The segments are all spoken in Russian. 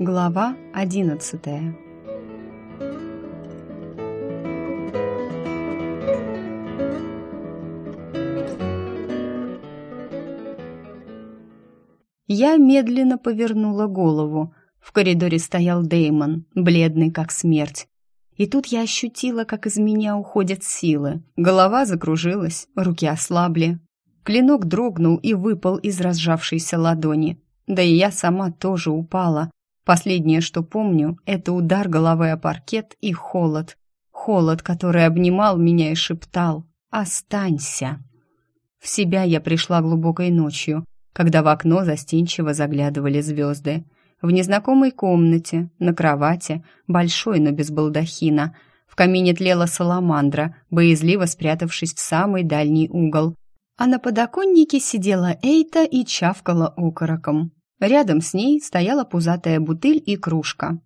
Глава одиннадцатая Я медленно повернула голову. В коридоре стоял Деймон, бледный как смерть. И тут я ощутила, как из меня уходят силы. Голова закружилась, руки ослабли. Клинок дрогнул и выпал из разжавшейся ладони. Да и я сама тоже упала. Последнее, что помню, это удар головой о паркет и холод. Холод, который обнимал меня и шептал «Останься». В себя я пришла глубокой ночью, когда в окно застенчиво заглядывали звезды в незнакомой комнате, на кровати, большой, но без балдахина. В камине тлела саламандра, боязливо спрятавшись в самый дальний угол. А на подоконнике сидела Эйта и чавкала окороком. Рядом с ней стояла пузатая бутыль и кружка.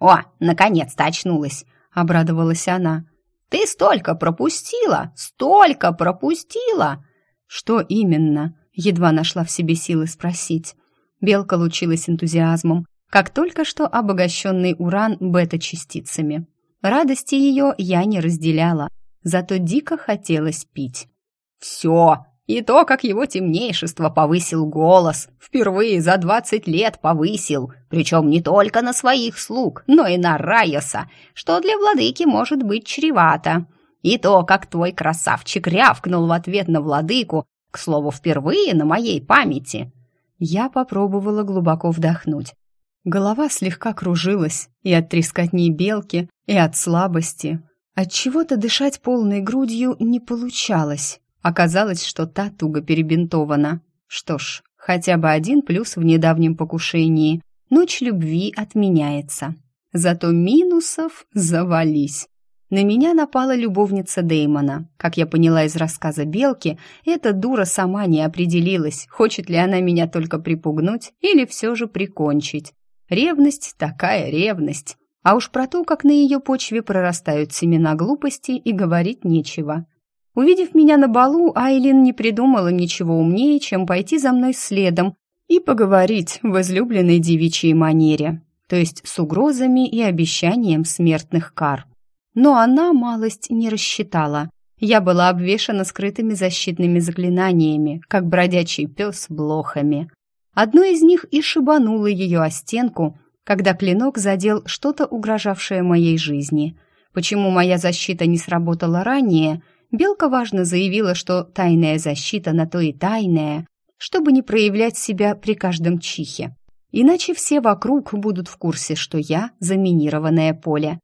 «О, наконец-то очнулась!» — обрадовалась она. «Ты столько пропустила! Столько пропустила!» «Что именно?» — едва нашла в себе силы спросить. Белка лучилась энтузиазмом, как только что обогащенный уран бета-частицами. Радости ее я не разделяла, зато дико хотелось пить. «Все!» И то, как его темнейшество повысил голос, впервые за двадцать лет повысил, причем не только на своих слуг, но и на Райоса, что для владыки может быть чревато. И то, как твой красавчик рявкнул в ответ на владыку, к слову, впервые на моей памяти. Я попробовала глубоко вдохнуть. Голова слегка кружилась и от трескотни белки, и от слабости. От чего-то дышать полной грудью не получалось. Оказалось, что та туго перебинтована. Что ж, хотя бы один плюс в недавнем покушении. Ночь любви отменяется. Зато минусов завались. На меня напала любовница Деймона. Как я поняла из рассказа Белки, эта дура сама не определилась, хочет ли она меня только припугнуть или все же прикончить. Ревность такая ревность. А уж про то, как на ее почве прорастают семена глупости, и говорить нечего. Увидев меня на балу, Айлин не придумала ничего умнее, чем пойти за мной следом и поговорить в излюбленной девичьей манере, то есть с угрозами и обещанием смертных кар. Но она малость не рассчитала. Я была обвешана скрытыми защитными заклинаниями, как бродячий пес блохами. Одно из них и шибануло ее о стенку, когда клинок задел что-то угрожавшее моей жизни. Почему моя защита не сработала ранее? Белка важно заявила, что тайная защита на то и тайная, чтобы не проявлять себя при каждом чихе. Иначе все вокруг будут в курсе, что я заминированное поле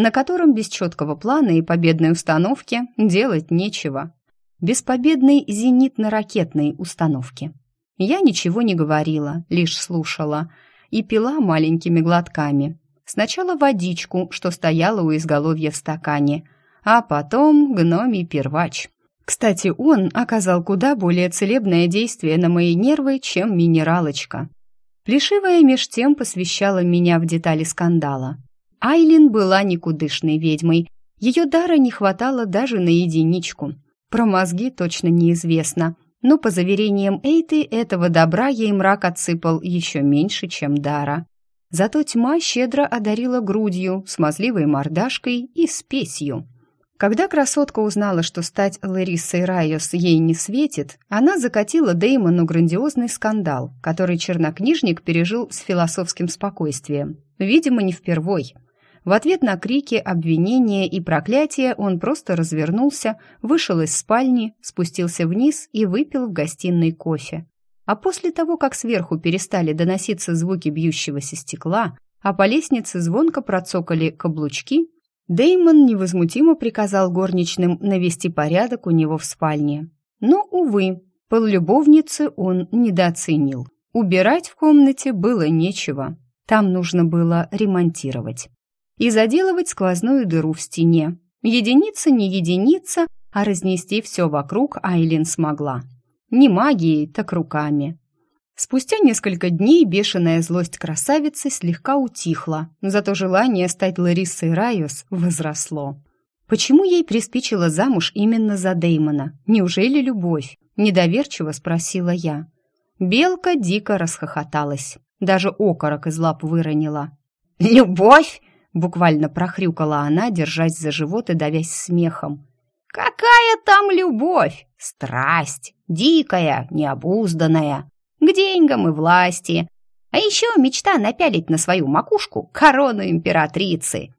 на котором без четкого плана и победной установки делать нечего. Без победной зенитно-ракетной установки. Я ничего не говорила, лишь слушала и пила маленькими глотками. Сначала водичку, что стояла у изголовья в стакане, а потом гномий первач. Кстати, он оказал куда более целебное действие на мои нервы, чем минералочка. Плешивая меж тем посвящала меня в детали скандала. Айлин была никудышной ведьмой. Ее дара не хватало даже на единичку. Про мозги точно неизвестно, но по заверениям Эйты этого добра ей мрак отсыпал еще меньше, чем дара. Зато тьма щедро одарила грудью, смазливой мордашкой и спесью. Когда красотка узнала, что стать Ларисой Райос ей не светит, она закатила Деймону грандиозный скандал, который чернокнижник пережил с философским спокойствием. Видимо, не впервой – в ответ на крики, обвинения и проклятия он просто развернулся, вышел из спальни, спустился вниз и выпил в гостиной кофе. А после того, как сверху перестали доноситься звуки бьющегося стекла, а по лестнице звонко процокали каблучки, Деймон невозмутимо приказал горничным навести порядок у него в спальне. Но, увы, поллюбовницы он недооценил. Убирать в комнате было нечего. Там нужно было ремонтировать и заделывать сквозную дыру в стене. Единица не единица, а разнести все вокруг Айлин смогла. Не магией, так руками. Спустя несколько дней бешеная злость красавицы слегка утихла, зато желание стать Ларисой Райос возросло. Почему ей приспичило замуж именно за Деймона? Неужели любовь? Недоверчиво спросила я. Белка дико расхохоталась. даже окорок из лап выронила. «Любовь!» — буквально прохрюкала она, держась за живот и давясь смехом. «Какая там любовь? Страсть! Дикая, необузданная, к деньгам и власти. А еще мечта напялить на свою макушку корону императрицы».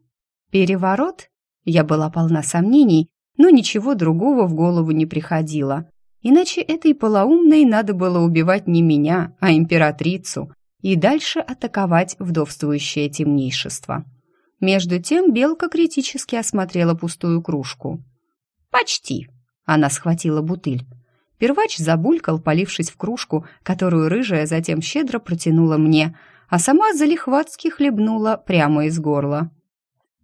«Переворот?» Я была полна сомнений, но ничего другого в голову не приходило. Иначе этой полоумной надо было убивать не меня, а императрицу, и дальше атаковать вдовствующее темнейшество. Между тем белка критически осмотрела пустую кружку. «Почти!» — она схватила бутыль. Первач забулькал, полившись в кружку, которую рыжая затем щедро протянула мне, а сама залихватски хлебнула прямо из горла.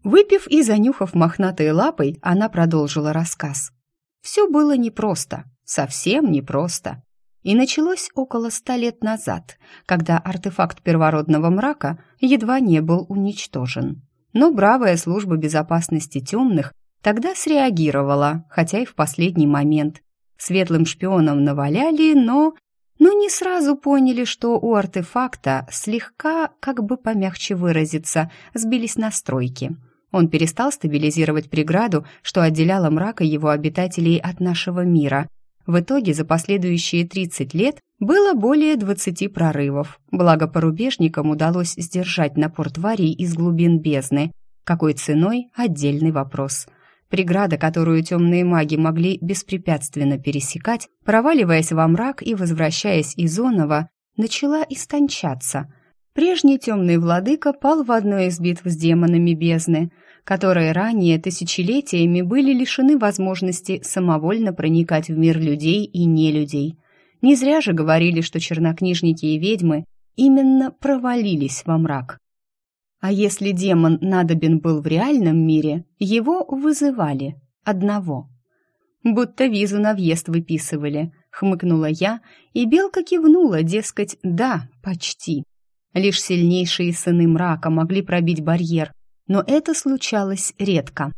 Выпив и занюхав мохнатой лапой, она продолжила рассказ. Все было непросто, совсем непросто. И началось около ста лет назад, когда артефакт первородного мрака едва не был уничтожен. Но бравая служба безопасности темных тогда среагировала, хотя и в последний момент. Светлым шпионам наваляли, но... Но не сразу поняли, что у артефакта слегка, как бы помягче выразиться, сбились настройки – он перестал стабилизировать преграду, что отделяло мрака его обитателей от нашего мира. В итоге за последующие 30 лет было более 20 прорывов. Благо порубежникам удалось сдержать напор тварей из глубин бездны. Какой ценой – отдельный вопрос. Преграда, которую темные маги могли беспрепятственно пересекать, проваливаясь во мрак и возвращаясь из Онова, начала истончаться – Прежний темный владыка пал в одной из битв с демонами бездны, которые ранее тысячелетиями были лишены возможности самовольно проникать в мир людей и нелюдей. Не зря же говорили, что чернокнижники и ведьмы именно провалились во мрак. А если демон надобен был в реальном мире, его вызывали одного. Будто визу на въезд выписывали, хмыкнула я, и белка кивнула, дескать, да, почти. Лишь сильнейшие сыны мрака могли пробить барьер, но это случалось редко.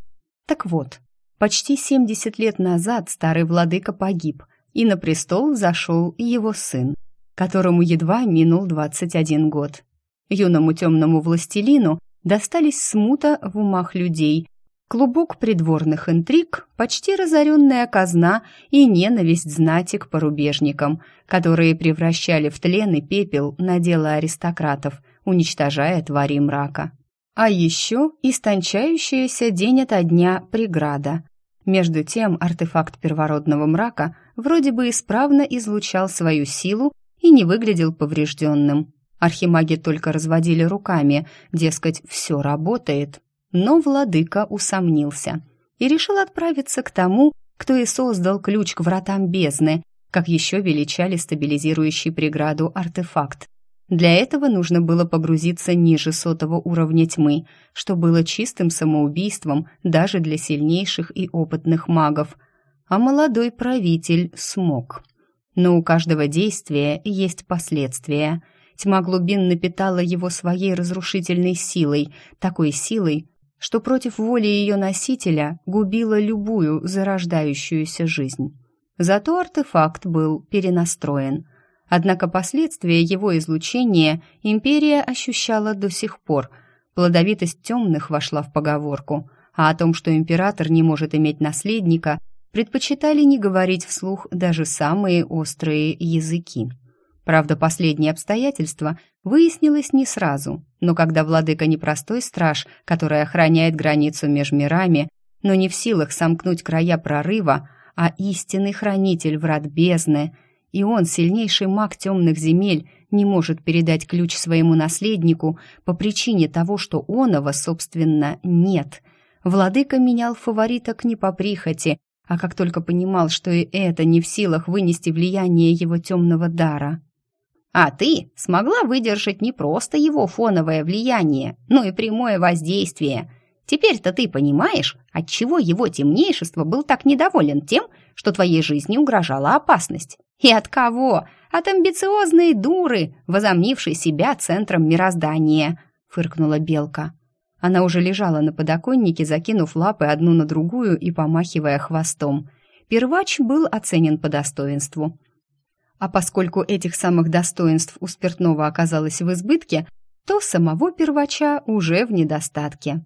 Так вот, почти 70 лет назад старый владыка погиб, и на престол зашел его сын, которому едва минул 21 год. Юному темному властелину достались смута в умах людей, клубок придворных интриг, почти разоренная казна и ненависть знати к порубежникам, которые превращали в тлен и пепел на дело аристократов, уничтожая твари мрака. А еще истончающаяся день ото дня преграда. Между тем артефакт первородного мрака вроде бы исправно излучал свою силу и не выглядел поврежденным. Архимаги только разводили руками, дескать, все работает, но владыка усомнился и решил отправиться к тому, кто и создал ключ к вратам бездны, как еще величали стабилизирующий преграду артефакт. Для этого нужно было погрузиться ниже сотого уровня тьмы, что было чистым самоубийством даже для сильнейших и опытных магов. А молодой правитель смог. Но у каждого действия есть последствия. Тьма глубин напитала его своей разрушительной силой, такой силой, что против воли ее носителя губила любую зарождающуюся жизнь. Зато артефакт был перенастроен. Однако последствия его излучения империя ощущала до сих пор. Плодовитость темных вошла в поговорку, а о том, что император не может иметь наследника, предпочитали не говорить вслух даже самые острые языки. Правда, последнее обстоятельство выяснилось не сразу, но когда владыка непростой страж, который охраняет границу между мирами, но не в силах сомкнуть края прорыва, а истинный хранитель врат бездны, и он, сильнейший маг темных земель, не может передать ключ своему наследнику по причине того, что оного, собственно, нет. Владыка менял фавориток не по прихоти, а как только понимал, что и это не в силах вынести влияние его темного дара. А ты смогла выдержать не просто его фоновое влияние, но и прямое воздействие. Теперь-то ты понимаешь, отчего его темнейшество был так недоволен тем, что твоей жизни угрожала опасность. И от кого? От амбициозной дуры, возомнившей себя центром мироздания, фыркнула белка. Она уже лежала на подоконнике, закинув лапы одну на другую и помахивая хвостом. Первач был оценен по достоинству. А поскольку этих самых достоинств у спиртного оказалось в избытке, то самого первача уже в недостатке.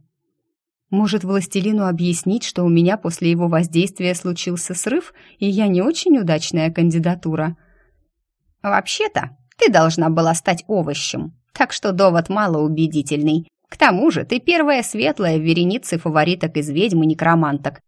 Может, властелину объяснить, что у меня после его воздействия случился срыв, и я не очень удачная кандидатура? Вообще-то, ты должна была стать овощем, так что довод малоубедительный. К тому же ты первая светлая в веренице фавориток из ведьм и некроманток.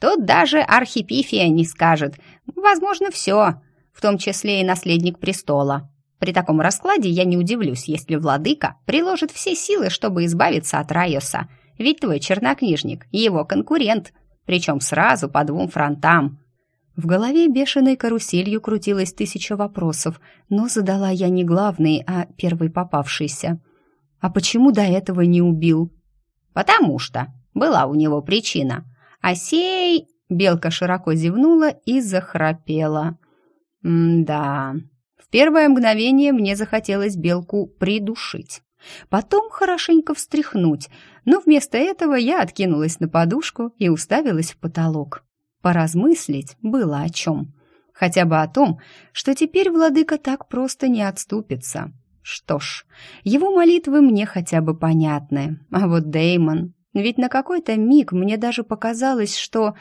Тут даже архипифия не скажет. Возможно, все, в том числе и наследник престола. При таком раскладе я не удивлюсь, если владыка приложит все силы, чтобы избавиться от Райоса, ведь твой чернокнижник — его конкурент, причем сразу по двум фронтам. В голове бешеной каруселью крутилось тысяча вопросов, но задала я не главный, а первый попавшийся. А почему до этого не убил? Потому что была у него причина. А сей... Белка широко зевнула и захрапела. М-да, в первое мгновение мне захотелось белку придушить. Потом хорошенько встряхнуть, но вместо этого я откинулась на подушку и уставилась в потолок. Поразмыслить было о чем. Хотя бы о том, что теперь владыка так просто не отступится. Что ж, его молитвы мне хотя бы понятны. А вот Деймон... Ведь на какой-то миг мне даже показалось, что...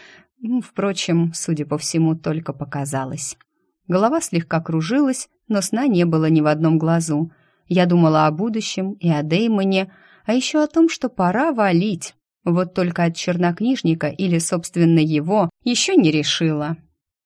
Впрочем, судя по всему, только показалось. Голова слегка кружилась, но сна не было ни в одном глазу. Я думала о будущем и о Деймоне, а еще о том, что пора валить. Вот только от чернокнижника или, собственно, его еще не решила.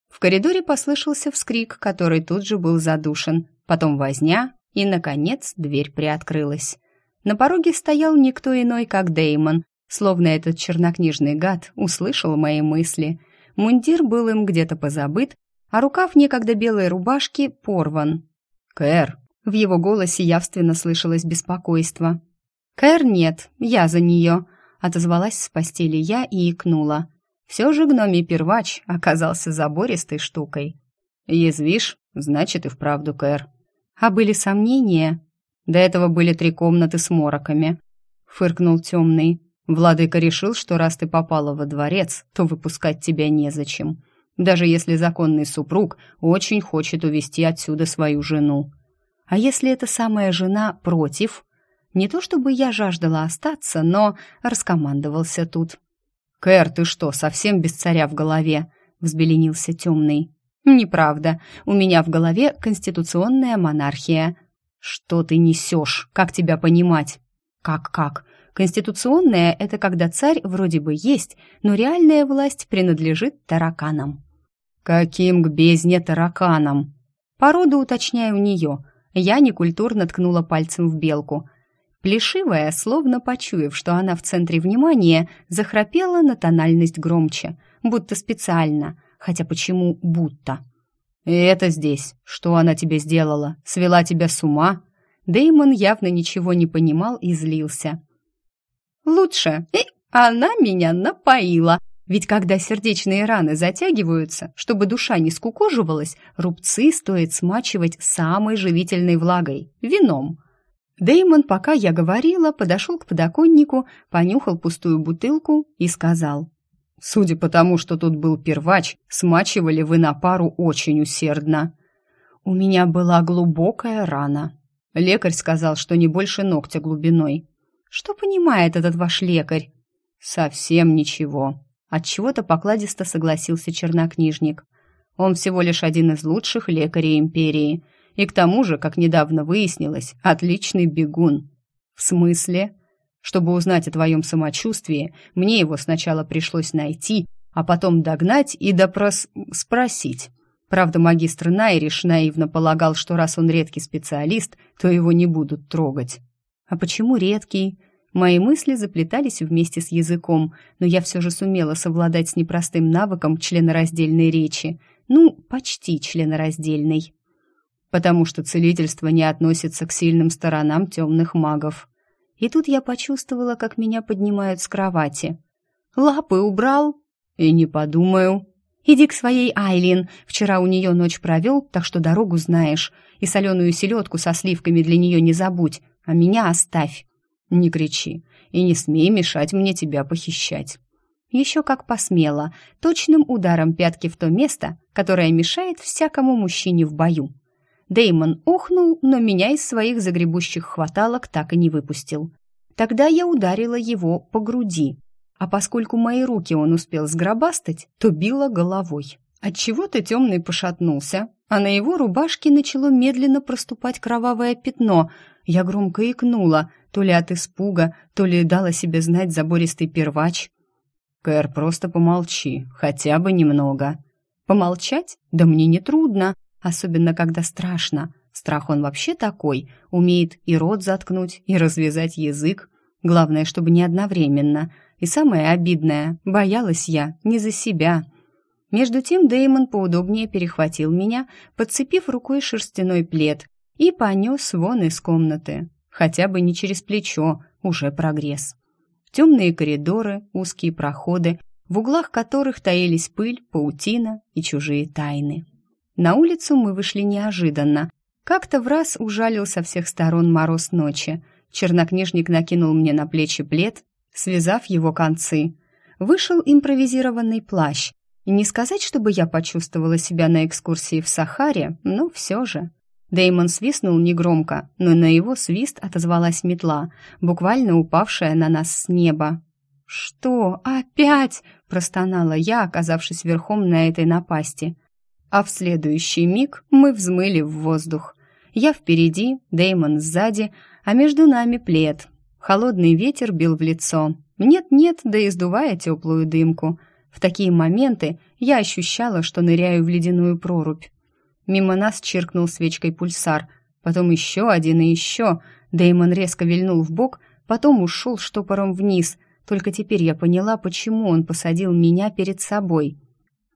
В коридоре послышался вскрик, который тут же был задушен, потом возня, и, наконец, дверь приоткрылась. На пороге стоял никто иной, как Деймон, словно этот чернокнижный гад услышал мои мысли. Мундир был им где-то позабыт, а рукав некогда белой рубашки порван. «Кэр!» В его голосе явственно слышалось беспокойство. «Кэр нет, я за нее», — отозвалась с постели я и икнула. Все же гномий первач оказался забористой штукой. «Язвишь? Значит, и вправду Кэр». «А были сомнения?» «До этого были три комнаты с мороками», — фыркнул темный. «Владыка решил, что раз ты попала во дворец, то выпускать тебя незачем даже если законный супруг очень хочет увести отсюда свою жену. А если эта самая жена против? Не то чтобы я жаждала остаться, но раскомандовался тут. «Кэр, ты что, совсем без царя в голове?» — взбеленился темный. «Неправда. У меня в голове конституционная монархия». «Что ты несешь? Как тебя понимать?» «Как-как? Конституционная — это когда царь вроде бы есть, но реальная власть принадлежит тараканам». «Каким к бездне тараканам?» Породу уточняю у нее. Я некультурно ткнула пальцем в белку. Плешивая, словно почуяв, что она в центре внимания, захрапела на тональность громче, будто специально, хотя почему «будто». «И это здесь. Что она тебе сделала? Свела тебя с ума?» Деймон явно ничего не понимал и злился. «Лучше. И она меня напоила», ведь когда сердечные раны затягиваются, чтобы душа не скукоживалась, рубцы стоит смачивать самой живительной влагой – вином. Деймон, пока я говорила, подошел к подоконнику, понюхал пустую бутылку и сказал. «Судя по тому, что тут был первач, смачивали вы на пару очень усердно». У меня была глубокая рана. Лекарь сказал, что не больше ногтя глубиной. Что понимает этот ваш лекарь? Совсем ничего. От чего-то покладисто согласился чернокнижник. Он всего лишь один из лучших лекарей империи, и к тому же, как недавно выяснилось, отличный бегун. В смысле? Чтобы узнать о твоем самочувствии, мне его сначала пришлось найти, а потом догнать и допрос... спросить. Правда, магистр Найриш наивно полагал, что раз он редкий специалист, то его не будут трогать. А почему редкий? Мои мысли заплетались вместе с языком, но я все же сумела совладать с непростым навыком членораздельной речи. Ну, почти членораздельной. Потому что целительство не относится к сильным сторонам темных магов. И тут я почувствовала, как меня поднимают с кровати. «Лапы убрал?» «И не подумаю». «Иди к своей Айлин. Вчера у нее ночь провел, так что дорогу знаешь. И соленую селедку со сливками для нее не забудь, а меня оставь». «Не кричи и не смей мешать мне тебя похищать». Еще как посмела, точным ударом пятки в то место, которое мешает всякому мужчине в бою. Деймон охнул, но меня из своих загребущих хваталок так и не выпустил. Тогда я ударила его по груди, а поскольку мои руки он успел сгробастать, то била головой. Отчего-то темный пошатнулся, а на его рубашке начало медленно проступать кровавое пятно. Я громко икнула, то ли от испуга, то ли дала себе знать забористый первач. «Кэр, просто помолчи, хотя бы немного». «Помолчать? Да мне не трудно, особенно когда страшно. Страх он вообще такой, умеет и рот заткнуть, и развязать язык. Главное, чтобы не одновременно. И самое обидное, боялась я не за себя. Между тем Деймон поудобнее перехватил меня, подцепив рукой шерстяной плед, и понес вон из комнаты. Хотя бы не через плечо, уже прогресс. Темные коридоры, узкие проходы, в углах которых таились пыль, паутина и чужие тайны. На улицу мы вышли неожиданно. Как-то в раз ужалил со всех сторон мороз ночи. Чернокнижник накинул мне на плечи плед, связав его концы. Вышел импровизированный плащ. Не сказать, чтобы я почувствовала себя на экскурсии в Сахаре, но все же. Деймон свистнул негромко, но на его свист отозвалась метла, буквально упавшая на нас с неба. «Что, опять?» – простонала я, оказавшись верхом на этой напасти. А в следующий миг мы взмыли в воздух. Я впереди, Деймон сзади, а между нами плед, Холодный ветер бил в лицо. Нет-нет, да и сдувая теплую дымку. В такие моменты я ощущала, что ныряю в ледяную прорубь. Мимо нас чиркнул свечкой пульсар, потом еще один и еще. Дэймон резко вильнул в бок, потом ушел штопором вниз. Только теперь я поняла, почему он посадил меня перед собой.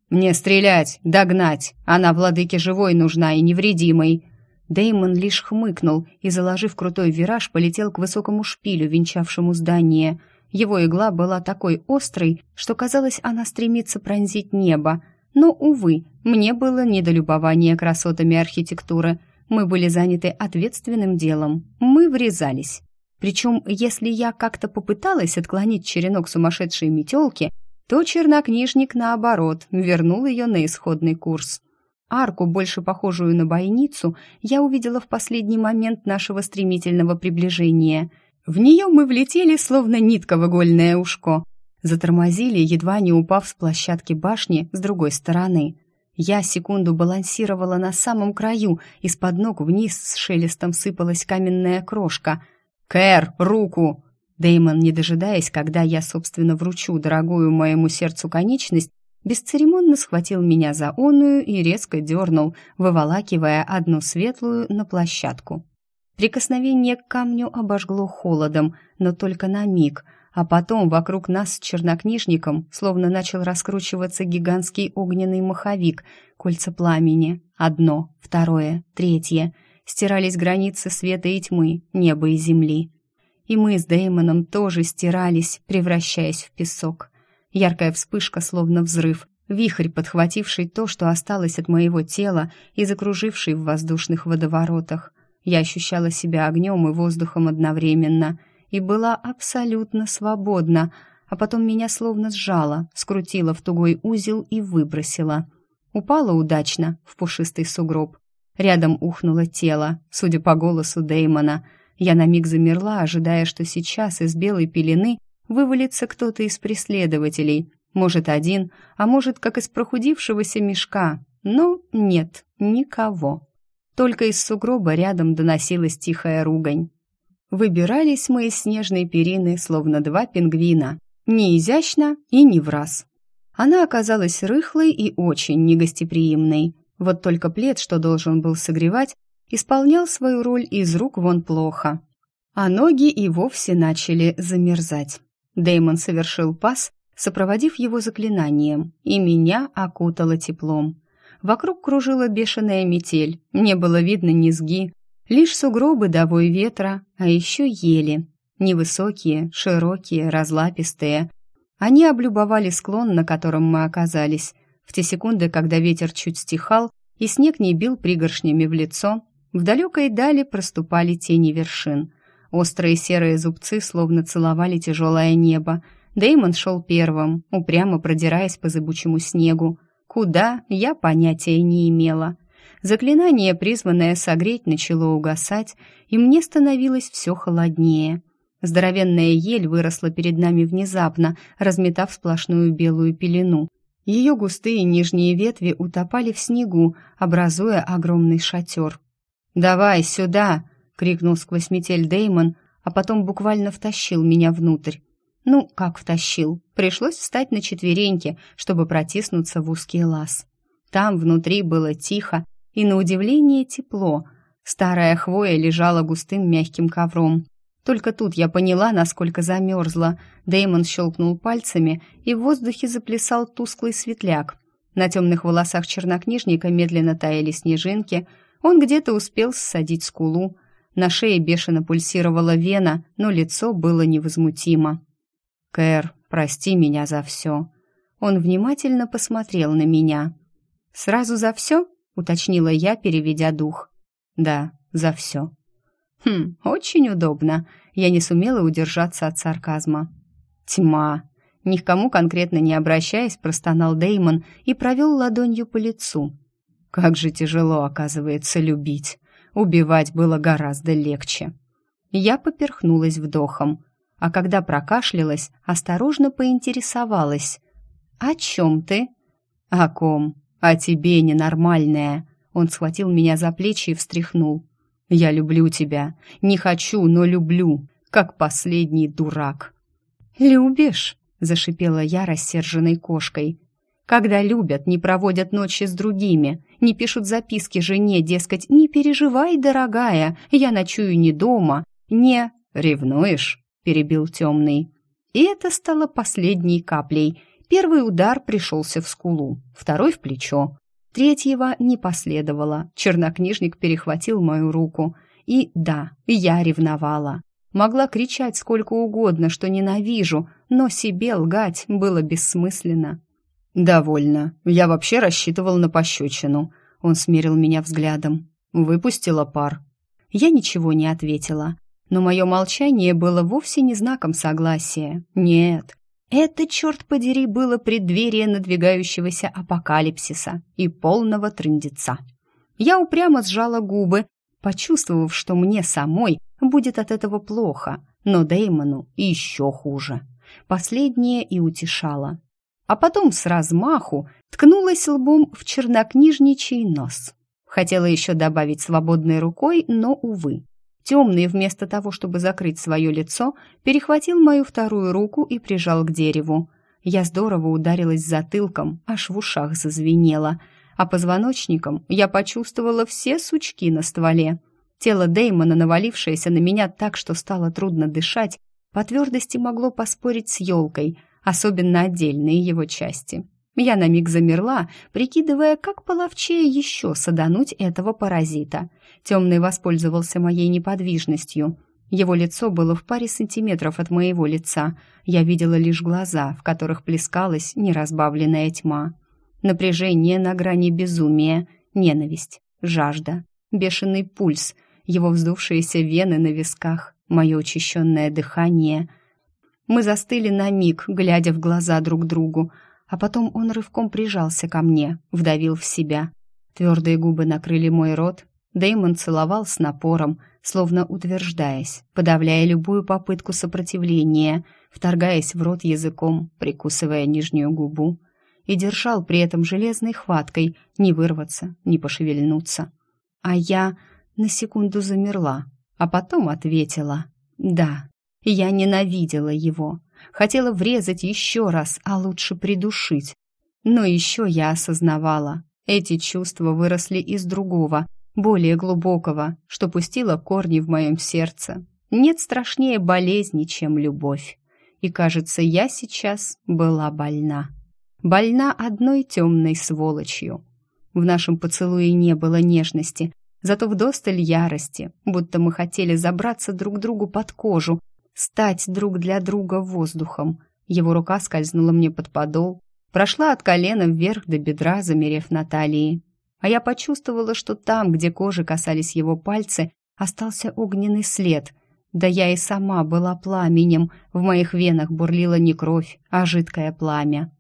«Мне стрелять, догнать! Она владыке живой нужна и невредимой!» Деймон лишь хмыкнул и, заложив крутой вираж, полетел к высокому шпилю, венчавшему здание. Его игла была такой острой, что казалось, она стремится пронзить небо. Но, увы, мне было недолюбование красотами архитектуры. Мы были заняты ответственным делом. Мы врезались. Причем, если я как-то попыталась отклонить черенок сумасшедшей метелки, то чернокнижник, наоборот, вернул ее на исходный курс. Арку, больше похожую на бойницу, я увидела в последний момент нашего стремительного приближения. В нее мы влетели, словно нитка в игольное ушко. Затормозили, едва не упав с площадки башни с другой стороны. Я секунду балансировала на самом краю, из-под ног вниз с шелестом сыпалась каменная крошка. «Кэр, руку!» Деймон, не дожидаясь, когда я, собственно, вручу дорогую моему сердцу конечность, бесцеремонно схватил меня за оную и резко дернул, выволакивая одну светлую на площадку. Прикосновение к камню обожгло холодом, но только на миг, а потом вокруг нас с чернокнижником словно начал раскручиваться гигантский огненный маховик, кольца пламени. Одно, второе, третье. Стирались границы света и тьмы, неба и земли. И мы с Дэймоном тоже стирались, превращаясь в песок. Яркая вспышка, словно взрыв, вихрь, подхвативший то, что осталось от моего тела и закруживший в воздушных водоворотах. Я ощущала себя огнем и воздухом одновременно и была абсолютно свободна, а потом меня словно сжало, скрутило в тугой узел и выбросило. Упала удачно в пушистый сугроб. Рядом ухнуло тело, судя по голосу Деймона. Я на миг замерла, ожидая, что сейчас из белой пелены вывалится кто-то из преследователей, может один, а может как из прохудившегося мешка, но нет, никого. Только из сугроба рядом доносилась тихая ругань. Выбирались мы из снежной перины, словно два пингвина, не изящно и не в раз. Она оказалась рыхлой и очень негостеприимной. Вот только плед, что должен был согревать, исполнял свою роль из рук вон плохо. А ноги и вовсе начали замерзать. Деймон совершил пас, сопроводив его заклинанием, и меня окутало теплом. Вокруг кружила бешеная метель, не было видно низги, лишь сугробы довой ветра, а еще ели. Невысокие, широкие, разлапистые. Они облюбовали склон, на котором мы оказались. В те секунды, когда ветер чуть стихал, и снег не бил пригоршнями в лицо, в далекой дали проступали тени вершин — Острые серые зубцы словно целовали тяжелое небо. Деймон шел первым, упрямо продираясь по зыбучему снегу. Куда, я понятия не имела. Заклинание, призванное согреть, начало угасать, и мне становилось все холоднее. Здоровенная ель выросла перед нами внезапно, разметав сплошную белую пелену. Ее густые нижние ветви утопали в снегу, образуя огромный шатер. «Давай сюда!» — крикнул сквозь метель Деймон, а потом буквально втащил меня внутрь. Ну, как втащил? Пришлось встать на четвереньки, чтобы протиснуться в узкий лаз. Там внутри было тихо и, на удивление, тепло. Старая хвоя лежала густым мягким ковром. Только тут я поняла, насколько замерзла. Дэймон щелкнул пальцами, и в воздухе заплясал тусклый светляк. На темных волосах чернокнижника медленно таяли снежинки. Он где-то успел ссадить скулу. На шее бешено пульсировала вена, но лицо было невозмутимо. «Кэр, прости меня за все». Он внимательно посмотрел на меня. «Сразу за все?» — уточнила я, переведя дух. «Да, за все». «Хм, очень удобно». Я не сумела удержаться от сарказма. «Тьма». Ни к кому конкретно не обращаясь, простонал Деймон и провел ладонью по лицу. «Как же тяжело, оказывается, любить. Убивать было гораздо легче». Я поперхнулась вдохом а когда прокашлялась, осторожно поинтересовалась. «О чем ты?» «О ком? О тебе, ненормальная!» Он схватил меня за плечи и встряхнул. «Я люблю тебя. Не хочу, но люблю, как последний дурак». «Любишь?» — зашипела я рассерженной кошкой. «Когда любят, не проводят ночи с другими, не пишут записки жене, дескать, «Не переживай, дорогая, я ночую не дома, не...» «Ревнуешь?» перебил темный. И это стало последней каплей. Первый удар пришелся в скулу, второй в плечо. Третьего не последовало. Чернокнижник перехватил мою руку. И да, я ревновала. Могла кричать сколько угодно, что ненавижу, но себе лгать было бессмысленно. «Довольно. Я вообще рассчитывал на пощечину». Он смерил меня взглядом. «Выпустила пар». Я ничего не ответила но мое молчание было вовсе не знаком согласия. Нет, это, черт подери, было преддверие надвигающегося апокалипсиса и полного трындеца. Я упрямо сжала губы, почувствовав, что мне самой будет от этого плохо, но Деймону еще хуже. Последнее и утешало. А потом с размаху ткнулась лбом в чернокнижничий нос. Хотела еще добавить свободной рукой, но, увы. Темный, вместо того, чтобы закрыть свое лицо, перехватил мою вторую руку и прижал к дереву. Я здорово ударилась затылком, аж в ушах зазвенело, а позвоночником я почувствовала все сучки на стволе. Тело Деймона, навалившееся на меня так, что стало трудно дышать, по твердости могло поспорить с елкой, особенно отдельные его части. Я на миг замерла, прикидывая, как половчее еще садануть этого паразита. Темный воспользовался моей неподвижностью. Его лицо было в паре сантиметров от моего лица. Я видела лишь глаза, в которых плескалась неразбавленная тьма. Напряжение на грани безумия, ненависть, жажда, бешеный пульс, его вздувшиеся вены на висках, мое учащенное дыхание. Мы застыли на миг, глядя в глаза друг другу, а потом он рывком прижался ко мне, вдавил в себя. Твердые губы накрыли мой рот. Дэймон целовал с напором, словно утверждаясь, подавляя любую попытку сопротивления, вторгаясь в рот языком, прикусывая нижнюю губу, и держал при этом железной хваткой не вырваться, не пошевельнуться. А я на секунду замерла, а потом ответила «Да, я ненавидела его, хотела врезать еще раз, а лучше придушить. Но еще я осознавала, эти чувства выросли из другого, более глубокого, что пустило корни в моем сердце. Нет страшнее болезни, чем любовь. И, кажется, я сейчас была больна. Больна одной темной сволочью. В нашем поцелуе не было нежности, зато вдосталь ярости, будто мы хотели забраться друг другу под кожу, стать друг для друга воздухом. Его рука скользнула мне под подол, прошла от колена вверх до бедра, замерев на талии. А я почувствовала, что там, где кожи касались его пальцы, остался огненный след. Да я и сама была пламенем, в моих венах бурлила не кровь, а жидкое пламя.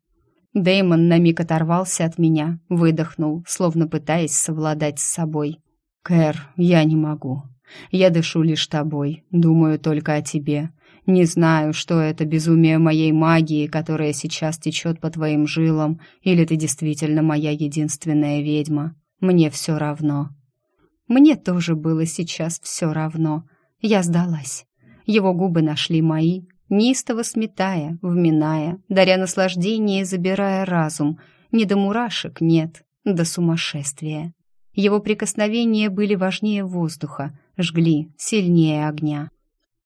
Дэймон на миг оторвался от меня, выдохнул, словно пытаясь совладать с собой. «Кэр, я не могу. Я дышу лишь тобой, думаю только о тебе. Не знаю, что это безумие моей магии, которая сейчас течет по твоим жилам, или ты действительно моя единственная ведьма. Мне все равно». Мне тоже было сейчас все равно. Я сдалась. Его губы нашли мои, неистово сметая, вминая, даря наслаждение и забирая разум. Не до мурашек, нет, до сумасшествия. Его прикосновения были важнее воздуха, жгли сильнее огня.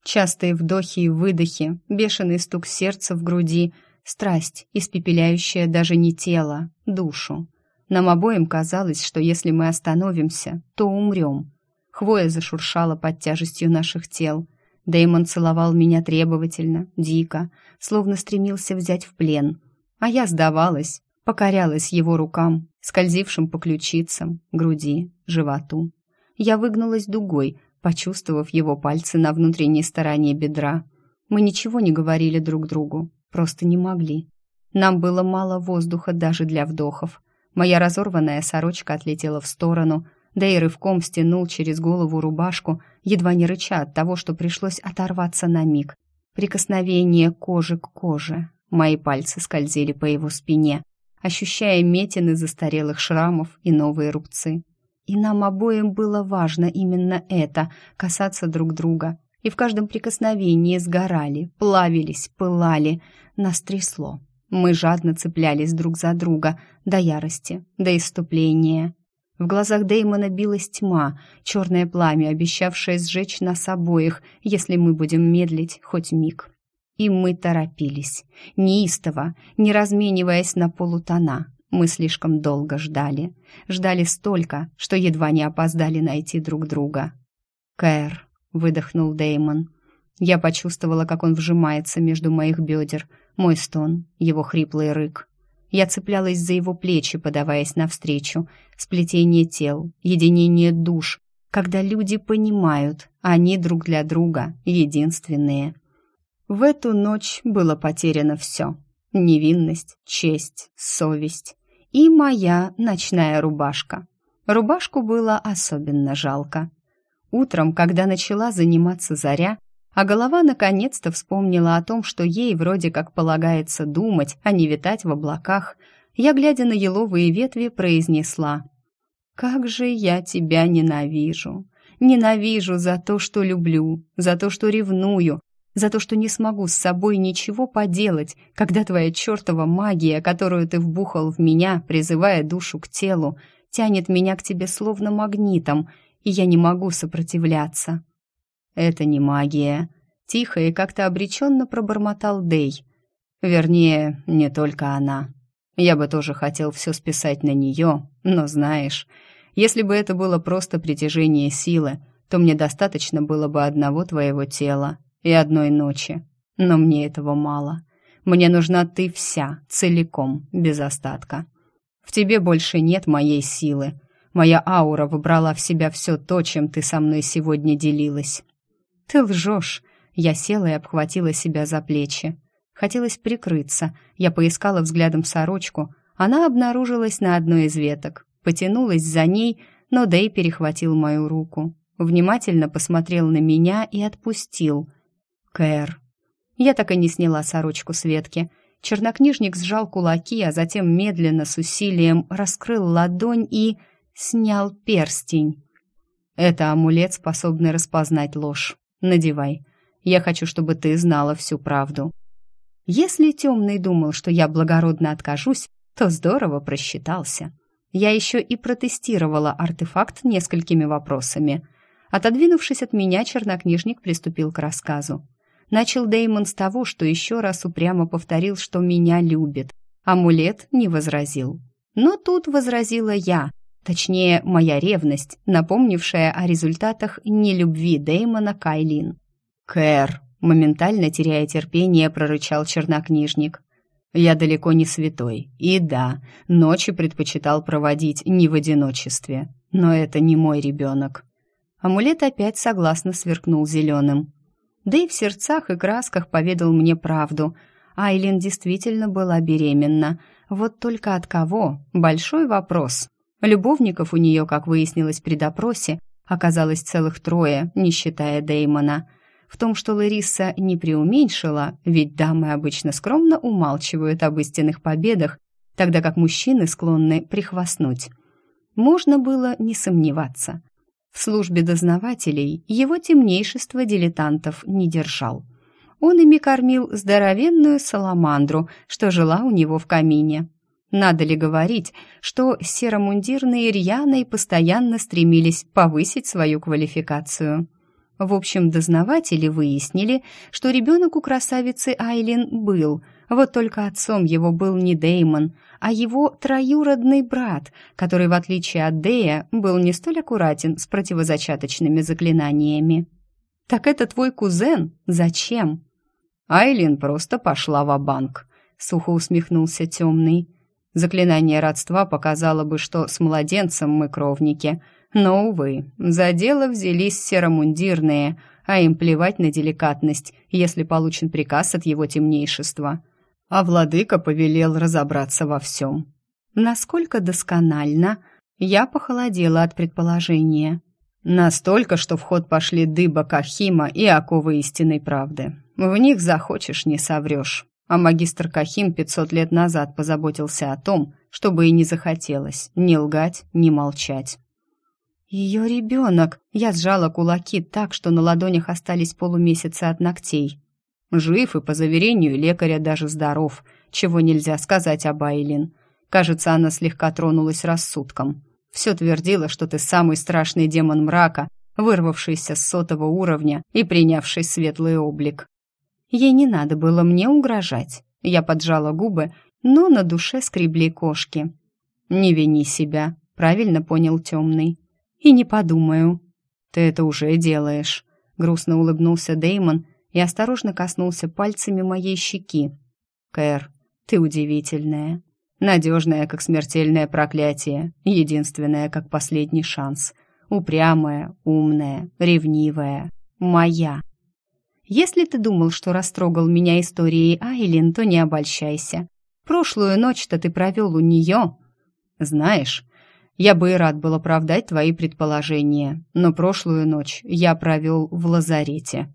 Частые вдохи и выдохи, бешеный стук сердца в груди, страсть, испепеляющая даже не тело, душу. Нам обоим казалось, что если мы остановимся, то умрем. Хвоя зашуршала под тяжестью наших тел. Дэймон целовал меня требовательно, дико, словно стремился взять в плен. А я сдавалась, покорялась его рукам, скользившим по ключицам, груди, животу. Я выгнулась дугой, почувствовав его пальцы на внутренней стороне бедра. Мы ничего не говорили друг другу, просто не могли. Нам было мало воздуха даже для вдохов. Моя разорванная сорочка отлетела в сторону, да и рывком стянул через голову рубашку, едва не рыча от того, что пришлось оторваться на миг. Прикосновение кожи к коже. Мои пальцы скользили по его спине, ощущая метины застарелых шрамов и новые рубцы. И нам обоим было важно именно это — касаться друг друга. И в каждом прикосновении сгорали, плавились, пылали. Нас трясло. Мы жадно цеплялись друг за друга до ярости, до иступления. В глазах Дэймона билась тьма, черное пламя, обещавшее сжечь нас обоих, если мы будем медлить хоть миг. И мы торопились, неистово, не размениваясь на полутона. Мы слишком долго ждали. Ждали столько, что едва не опоздали найти друг друга. «Кэр», — выдохнул Деймон. Я почувствовала, как он вжимается между моих бедер. Мой стон, его хриплый рык. Я цеплялась за его плечи, подаваясь навстречу. Сплетение тел, единение душ. Когда люди понимают, они друг для друга единственные — в эту ночь было потеряно все. Невинность, честь, совесть и моя ночная рубашка. Рубашку было особенно жалко. Утром, когда начала заниматься заря, а голова наконец-то вспомнила о том, что ей вроде как полагается думать, а не витать в облаках, я, глядя на еловые ветви, произнесла «Как же я тебя ненавижу! Ненавижу за то, что люблю, за то, что ревную, за то, что не смогу с собой ничего поделать, когда твоя чертова магия, которую ты вбухал в меня, призывая душу к телу, тянет меня к тебе словно магнитом, и я не могу сопротивляться. Это не магия. Тихо и как-то обреченно пробормотал Дей. Вернее, не только она. Я бы тоже хотел все списать на нее, но знаешь, если бы это было просто притяжение силы, то мне достаточно было бы одного твоего тела и одной ночи. Но мне этого мало. Мне нужна ты вся, целиком, без остатка. В тебе больше нет моей силы. Моя аура выбрала в себя все то, чем ты со мной сегодня делилась. Ты лжешь. Я села и обхватила себя за плечи. Хотелось прикрыться. Я поискала взглядом сорочку. Она обнаружилась на одной из веток. Потянулась за ней, но Дэй перехватил мою руку. Внимательно посмотрел на меня и отпустил. Кэр. Я так и не сняла сорочку с ветки. Чернокнижник сжал кулаки, а затем медленно с усилием раскрыл ладонь и снял перстень. Это амулет, способный распознать ложь. Надевай. Я хочу, чтобы ты знала всю правду. Если темный думал, что я благородно откажусь, то здорово просчитался. Я еще и протестировала артефакт несколькими вопросами. Отодвинувшись от меня, чернокнижник приступил к рассказу. Начал Деймон с того, что еще раз упрямо повторил, что меня любит. Амулет не возразил. Но тут возразила я, точнее, моя ревность, напомнившая о результатах нелюбви Деймона к Айлин. «Кэр», моментально теряя терпение, прорычал чернокнижник. «Я далеко не святой. И да, ночи предпочитал проводить не в одиночестве. Но это не мой ребенок». Амулет опять согласно сверкнул зеленым. Да и в сердцах и красках поведал мне правду. Айлин действительно была беременна. Вот только от кого? Большой вопрос. Любовников у нее, как выяснилось при допросе, оказалось целых трое, не считая Деймона. В том, что Лариса не преуменьшила, ведь дамы обычно скромно умалчивают об истинных победах, тогда как мужчины склонны прихвастнуть. Можно было не сомневаться. В службе дознавателей его темнейшество дилетантов не держал. Он ими кормил здоровенную саламандру, что жила у него в камине. Надо ли говорить, что серомундирные рьяно и постоянно стремились повысить свою квалификацию? В общем, дознаватели выяснили, что ребенок у красавицы Айлин был, вот только отцом его был не Деймон, а его троюродный брат, который, в отличие от Дея, был не столь аккуратен с противозачаточными заклинаниями. «Так это твой кузен? Зачем?» Айлин просто пошла в банк сухо усмехнулся темный. Заклинание родства показало бы, что с младенцем мы кровники — но, увы, за дело взялись серомундирные, а им плевать на деликатность, если получен приказ от его темнейшества. А владыка повелел разобраться во всем. Насколько досконально я похолодела от предположения. Настолько, что в ход пошли дыба Кахима и оковы истинной правды. В них захочешь, не соврешь. А магистр Кахим пятьсот лет назад позаботился о том, чтобы и не захотелось ни лгать, ни молчать. «Ее ребенок!» Я сжала кулаки так, что на ладонях остались полумесяцы от ногтей. Жив и, по заверению лекаря, даже здоров, чего нельзя сказать об Айлин. Кажется, она слегка тронулась рассудком. Все твердила, что ты самый страшный демон мрака, вырвавшийся с сотого уровня и принявший светлый облик. Ей не надо было мне угрожать. Я поджала губы, но на душе скребли кошки. «Не вини себя», — правильно понял темный. И не подумаю. Ты это уже делаешь. Грустно улыбнулся Деймон и осторожно коснулся пальцами моей щеки. Кэр, ты удивительная. Надежная, как смертельное проклятие. Единственная, как последний шанс. Упрямая, умная, ревнивая. Моя. Если ты думал, что растрогал меня историей Айлин, то не обольщайся. Прошлую ночь-то ты провел у нее. Знаешь, я бы и рад был оправдать твои предположения, но прошлую ночь я провел в лазарете».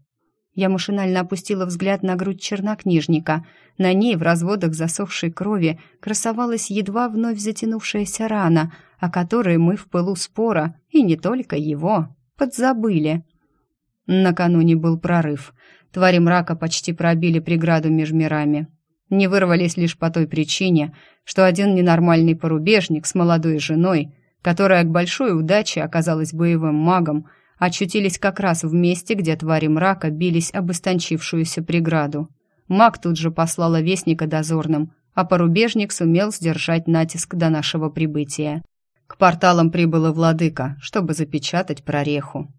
Я машинально опустила взгляд на грудь чернокнижника. На ней, в разводах засохшей крови, красовалась едва вновь затянувшаяся рана, о которой мы в пылу спора, и не только его, подзабыли. Накануне был прорыв. Твари мрака почти пробили преграду между мирами. Не вырвались лишь по той причине, что один ненормальный порубежник с молодой женой, которая к большой удаче оказалась боевым магом, очутились как раз в месте, где твари мрака бились об истончившуюся преграду. Маг тут же послала вестника дозорным, а порубежник сумел сдержать натиск до нашего прибытия. К порталам прибыла владыка, чтобы запечатать прореху.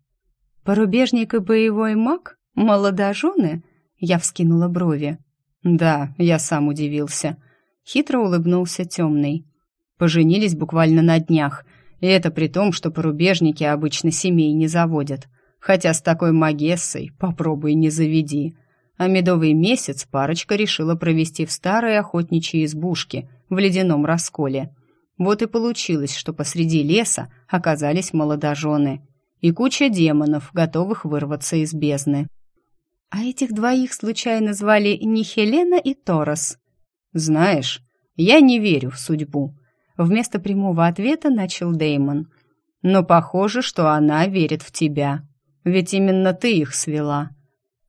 «Порубежник и боевой маг? Молодожены?» Я вскинула брови. «Да, я сам удивился», Хитро улыбнулся темный. Поженились буквально на днях, и это при том, что порубежники обычно семей не заводят. Хотя с такой магессой попробуй не заведи. А медовый месяц парочка решила провести в старой охотничьей избушке в ледяном расколе. Вот и получилось, что посреди леса оказались молодожены и куча демонов, готовых вырваться из бездны. «А этих двоих случайно звали не Хелена и Торос?» «Знаешь, я не верю в судьбу», — вместо прямого ответа начал Деймон. «Но похоже, что она верит в тебя. Ведь именно ты их свела.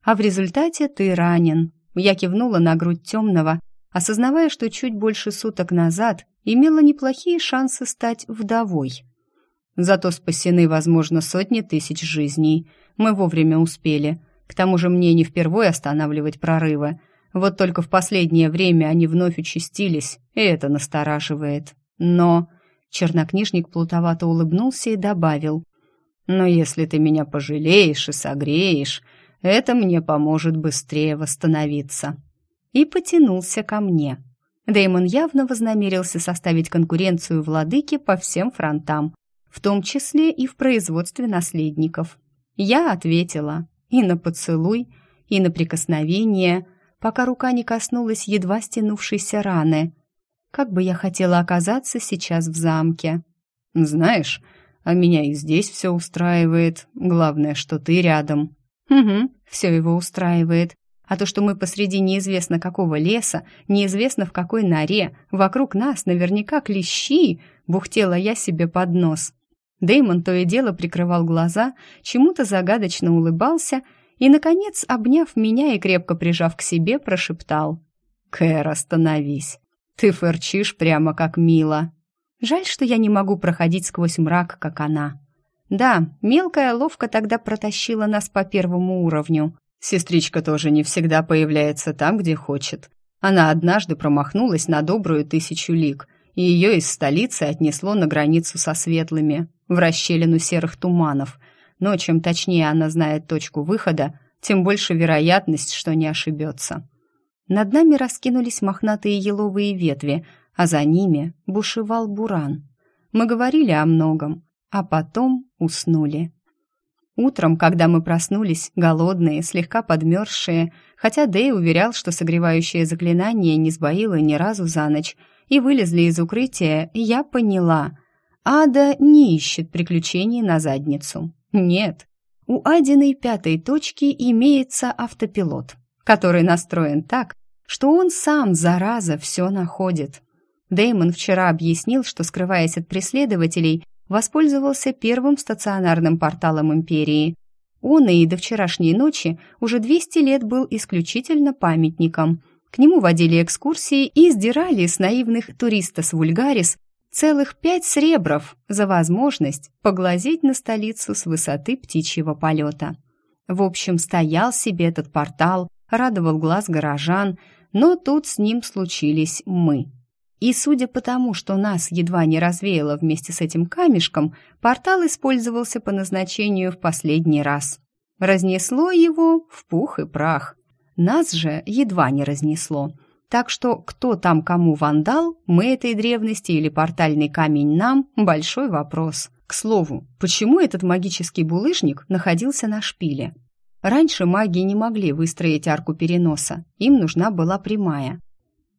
А в результате ты ранен». Я кивнула на грудь темного, осознавая, что чуть больше суток назад имела неплохие шансы стать вдовой. Зато спасены, возможно, сотни тысяч жизней. Мы вовремя успели. К тому же мне не впервые останавливать прорывы — вот только в последнее время они вновь участились, и это настораживает. Но чернокнижник плутовато улыбнулся и добавил: "Но если ты меня пожалеешь и согреешь, это мне поможет быстрее восстановиться". И потянулся ко мне. Дэймон явно вознамерился составить конкуренцию владыке по всем фронтам, в том числе и в производстве наследников. Я ответила, и на поцелуй и на прикосновение, пока рука не коснулась едва стянувшейся раны. Как бы я хотела оказаться сейчас в замке. Знаешь, а меня и здесь все устраивает. Главное, что ты рядом. Угу, все его устраивает. А то, что мы посреди неизвестно какого леса, неизвестно в какой норе, вокруг нас наверняка клещи, бухтела я себе под нос. Дэймон то и дело прикрывал глаза, чему-то загадочно улыбался и, наконец, обняв меня и крепко прижав к себе, прошептал. «Кэр, остановись. Ты фырчишь прямо как мило». Жаль, что я не могу проходить сквозь мрак, как она. Да, мелкая ловко тогда протащила нас по первому уровню. Сестричка тоже не всегда появляется там, где хочет. Она однажды промахнулась на добрую тысячу лиг, и ее из столицы отнесло на границу со светлыми, в расщелину серых туманов. Но чем точнее она знает точку выхода, тем больше вероятность, что не ошибется. Над нами раскинулись мохнатые еловые ветви, а за ними бушевал буран. Мы говорили о многом, а потом уснули. Утром, когда мы проснулись, голодные, слегка подмерзшие, хотя Дэй уверял, что согревающее заклинание не сбоило ни разу за ночь, и вылезли из укрытия, я поняла. Ада не ищет приключений на задницу. Нет, у Адиной пятой точки имеется автопилот, который настроен так, что он сам, зараза, все находит. Дэймон вчера объяснил, что, скрываясь от преследователей, воспользовался первым стационарным порталом Империи. Он и до вчерашней ночи уже 200 лет был исключительно памятником. К нему водили экскурсии и сдирали с наивных туристов вульгарис целых пять сребров за возможность поглазеть на столицу с высоты птичьего полета. В общем, стоял себе этот портал, радовал глаз горожан, но тут с ним случились мы. И судя по тому, что нас едва не развеяло вместе с этим камешком, портал использовался по назначению в последний раз. Разнесло его в пух и прах. Нас же едва не разнесло. Так что кто там кому вандал, мы этой древности или портальный камень нам – большой вопрос. К слову, почему этот магический булыжник находился на шпиле? Раньше маги не могли выстроить арку переноса, им нужна была прямая.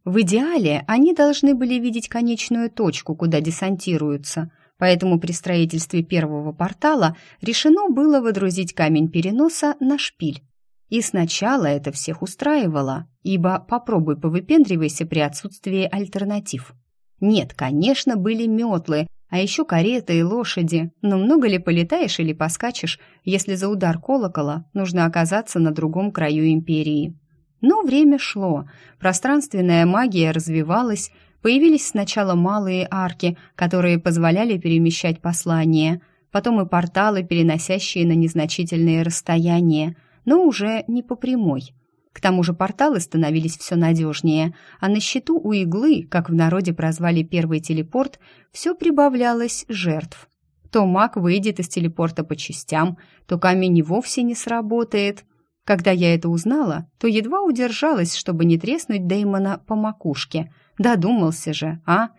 В идеале они должны были видеть конечную точку, куда десантируются, поэтому при строительстве первого портала решено было водрузить камень переноса на шпиль. И сначала это всех устраивало, ибо попробуй повыпендривайся при отсутствии альтернатив. Нет, конечно, были метлы, а еще кареты и лошади, но много ли полетаешь или поскачешь, если за удар колокола нужно оказаться на другом краю империи? Но время шло, пространственная магия развивалась, появились сначала малые арки, которые позволяли перемещать послания, потом и порталы, переносящие на незначительные расстояния, но уже не по прямой. К тому же порталы становились все надежнее, а на счету у иглы, как в народе прозвали первый телепорт, все прибавлялось жертв. То маг выйдет из телепорта по частям, то камень и вовсе не сработает – когда я это узнала, то едва удержалась, чтобы не треснуть Дэймона по макушке. Додумался же, а?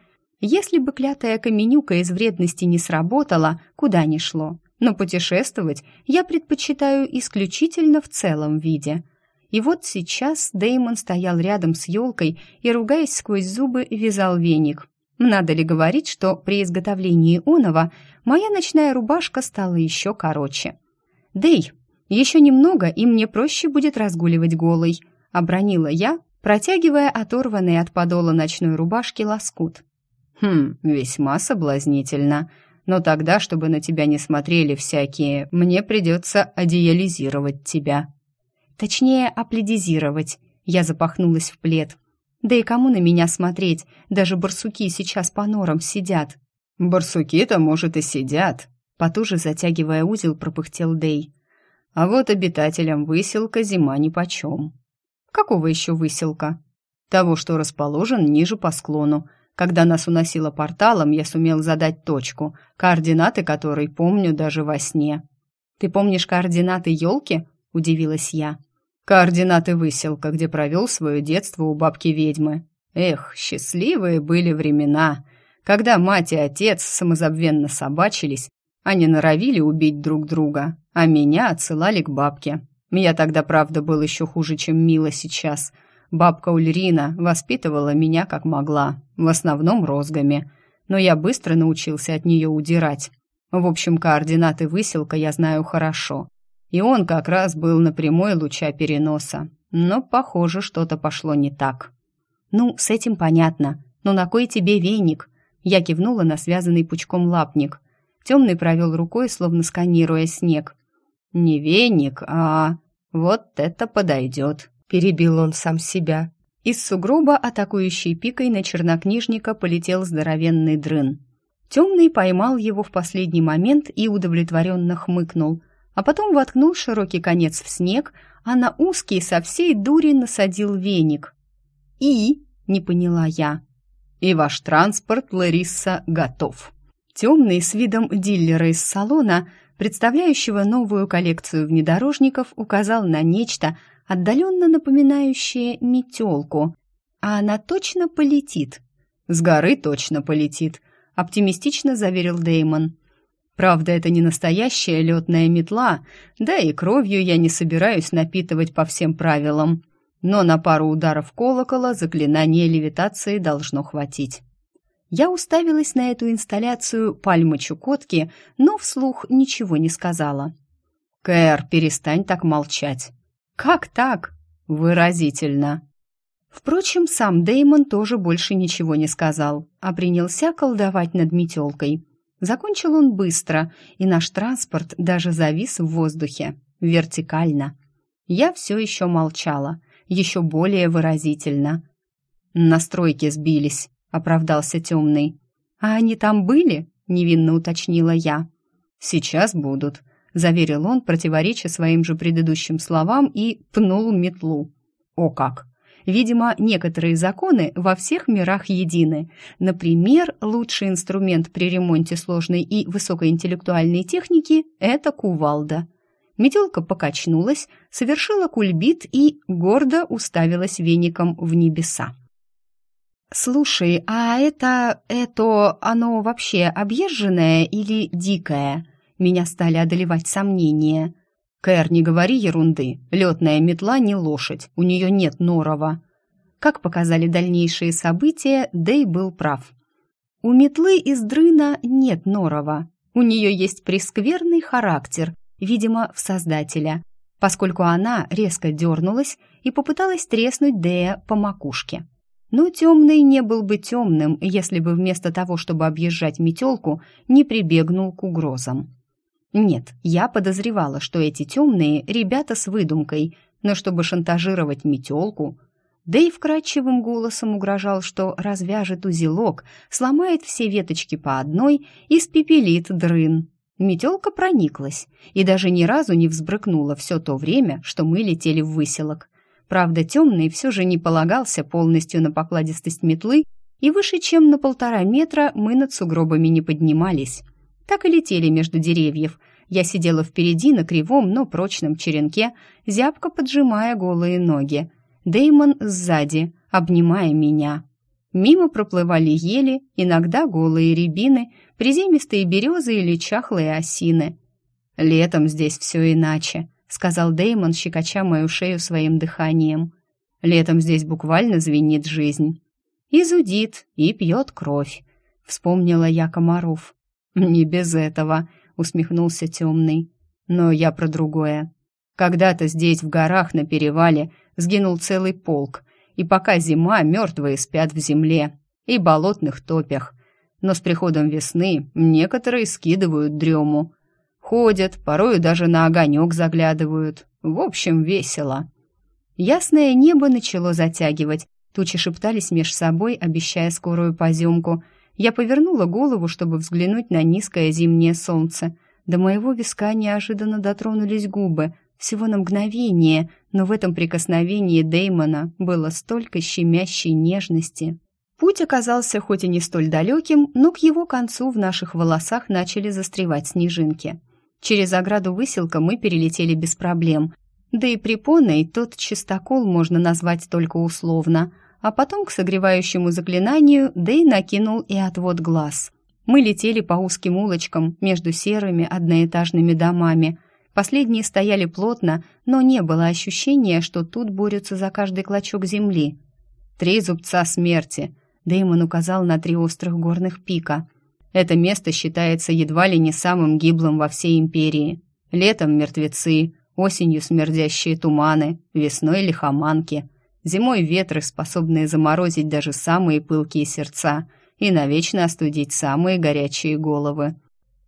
Если бы клятая каменюка из вредности не сработала, куда ни шло. Но путешествовать я предпочитаю исключительно в целом виде. И вот сейчас Дэймон стоял рядом с елкой и, ругаясь сквозь зубы, вязал веник. Надо ли говорить, что при изготовлении оного моя ночная рубашка стала еще короче. «Дэй, еще немного, и мне проще будет разгуливать голой», — обронила я, протягивая оторванный от подола ночной рубашки лоскут. «Хм, весьма соблазнительно. Но тогда, чтобы на тебя не смотрели всякие, мне придется одеялизировать тебя». «Точнее, апледизировать», — я запахнулась в плед. «Да и кому на меня смотреть? Даже барсуки сейчас по норам сидят». «Барсуки-то, может, и сидят», — потуже затягивая узел, пропыхтел Дей. А вот обитателям выселка зима нипочем. Какого еще выселка? Того, что расположен ниже по склону. Когда нас уносило порталом, я сумел задать точку, координаты которой помню даже во сне. «Ты помнишь координаты елки?» – удивилась я. «Координаты выселка, где провел свое детство у бабки-ведьмы. Эх, счастливые были времена, когда мать и отец самозабвенно собачились, они норовили убить друг друга, а меня отсылали к бабке. Я тогда, правда, был еще хуже, чем Мила сейчас. Бабка Ульрина воспитывала меня как могла, в основном розгами. Но я быстро научился от нее удирать. В общем, координаты выселка я знаю хорошо. И он как раз был на прямой луча переноса. Но, похоже, что-то пошло не так. «Ну, с этим понятно. Но на кой тебе веник?» Я кивнула на связанный пучком лапник. Темный провел рукой, словно сканируя снег. «Не веник, а вот это подойдет», — перебил он сам себя. Из сугроба, атакующей пикой на чернокнижника, полетел здоровенный дрын. Темный поймал его в последний момент и удовлетворенно хмыкнул, а потом воткнул широкий конец в снег, а на узкий со всей дури насадил веник. «И?» — не поняла я. «И ваш транспорт, Лариса, готов». Темный с видом диллера из салона — представляющего новую коллекцию внедорожников, указал на нечто, отдаленно напоминающее метелку. А она точно полетит. «С горы точно полетит», — оптимистично заверил Деймон. «Правда, это не настоящая летная метла, да и кровью я не собираюсь напитывать по всем правилам. Но на пару ударов колокола заклинание левитации должно хватить». Я уставилась на эту инсталляцию пальмы Чукотки, но вслух ничего не сказала. «Кэр, перестань так молчать». «Как так?» «Выразительно». Впрочем, сам Деймон тоже больше ничего не сказал, а принялся колдовать над метелкой. Закончил он быстро, и наш транспорт даже завис в воздухе, вертикально. Я все еще молчала, еще более выразительно. Настройки сбились оправдался темный. «А они там были?» — невинно уточнила я. «Сейчас будут», — заверил он, противореча своим же предыдущим словам, и пнул метлу. «О как!» Видимо, некоторые законы во всех мирах едины. Например, лучший инструмент при ремонте сложной и высокоинтеллектуальной техники – это кувалда. Метелка покачнулась, совершила кульбит и гордо уставилась веником в небеса. «Слушай, а это... это... оно вообще объезженное или дикое?» Меня стали одолевать сомнения. «Кэр, не говори ерунды. Летная метла не лошадь, у нее нет норова». Как показали дальнейшие события, Дэй был прав. У метлы из дрына нет норова. У нее есть прескверный характер, видимо, в создателя, поскольку она резко дернулась и попыталась треснуть Дэя по макушке. Но темный не был бы темным, если бы вместо того, чтобы объезжать метелку, не прибегнул к угрозам. Нет, я подозревала, что эти темные – ребята с выдумкой, но чтобы шантажировать метелку... Дэй вкрадчивым голосом угрожал, что развяжет узелок, сломает все веточки по одной и спепелит дрын. Метелка прониклась и даже ни разу не взбрыкнула все то время, что мы летели в выселок. Правда, темный все же не полагался полностью на покладистость метлы, и выше, чем на полтора метра, мы над сугробами не поднимались. Так и летели между деревьев. Я сидела впереди на кривом, но прочном черенке, зябко поджимая голые ноги. Деймон сзади, обнимая меня. Мимо проплывали ели, иногда голые рябины, приземистые березы или чахлые осины. Летом здесь все иначе. — сказал Деймон, щекоча мою шею своим дыханием. «Летом здесь буквально звенит жизнь. И зудит, и пьет кровь», — вспомнила я комаров. «Не без этого», — усмехнулся темный. «Но я про другое. Когда-то здесь, в горах, на перевале, сгинул целый полк, и пока зима, мертвые спят в земле и болотных топях. Но с приходом весны некоторые скидывают дрему, Ходят, порою даже на огонек заглядывают. В общем, весело. Ясное небо начало затягивать. Тучи шептались меж собой, обещая скорую поземку. Я повернула голову, чтобы взглянуть на низкое зимнее солнце. До моего виска неожиданно дотронулись губы. Всего на мгновение, но в этом прикосновении Деймона было столько щемящей нежности. Путь оказался хоть и не столь далеким, но к его концу в наших волосах начали застревать снежинки. Через ограду выселка мы перелетели без проблем. Да и препоной тот чистокол можно назвать только условно. А потом к согревающему заклинанию Дэй накинул и отвод глаз. Мы летели по узким улочкам между серыми одноэтажными домами. Последние стояли плотно, но не было ощущения, что тут борются за каждый клочок земли. «Три зубца смерти», — Дэймон указал на три острых горных пика. «Это место считается едва ли не самым гиблым во всей империи. Летом мертвецы, осенью смердящие туманы, весной лихоманки, зимой ветры, способные заморозить даже самые пылкие сердца и навечно остудить самые горячие головы.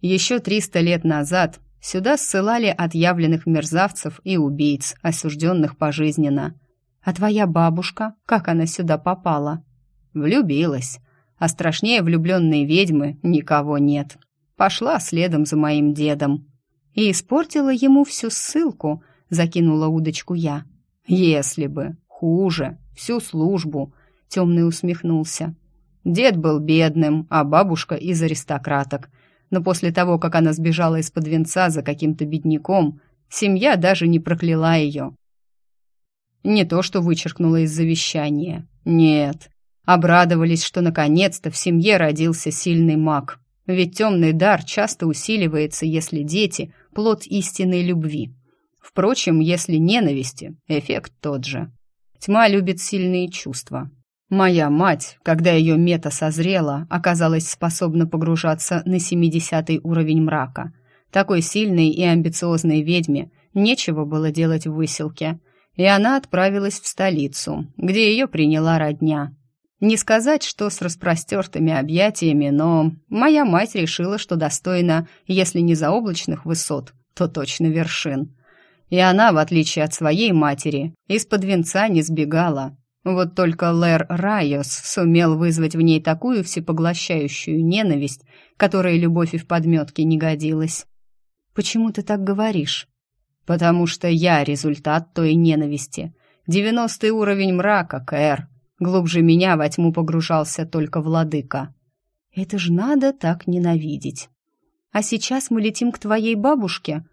Еще триста лет назад Сюда ссылали отъявленных мерзавцев и убийц, осужденных пожизненно. А твоя бабушка, как она сюда попала? Влюбилась. А страшнее влюбленной ведьмы никого нет. Пошла следом за моим дедом. И испортила ему всю ссылку, закинула удочку я. Если бы. Хуже. Всю службу. Темный усмехнулся. Дед был бедным, а бабушка из аристократок но после того, как она сбежала из-под венца за каким-то бедняком, семья даже не прокляла ее. Не то, что вычеркнула из завещания. Нет. Обрадовались, что наконец-то в семье родился сильный маг. Ведь темный дар часто усиливается, если дети – плод истинной любви. Впрочем, если ненависти, эффект тот же. Тьма любит сильные чувства, Моя мать, когда ее мета созрела, оказалась способна погружаться на 70 уровень мрака. Такой сильной и амбициозной ведьме нечего было делать в выселке, и она отправилась в столицу, где ее приняла родня. Не сказать, что с распростертыми объятиями, но моя мать решила, что достойна, если не заоблачных высот, то точно вершин. И она, в отличие от своей матери, из-под венца не сбегала, вот только Лэр Райос сумел вызвать в ней такую всепоглощающую ненависть, которой любовь и в подметке не годилась. «Почему ты так говоришь?» «Потому что я результат той ненависти. Девяностый уровень мрака, Кэр. Глубже меня во тьму погружался только владыка». «Это ж надо так ненавидеть. А сейчас мы летим к твоей бабушке?»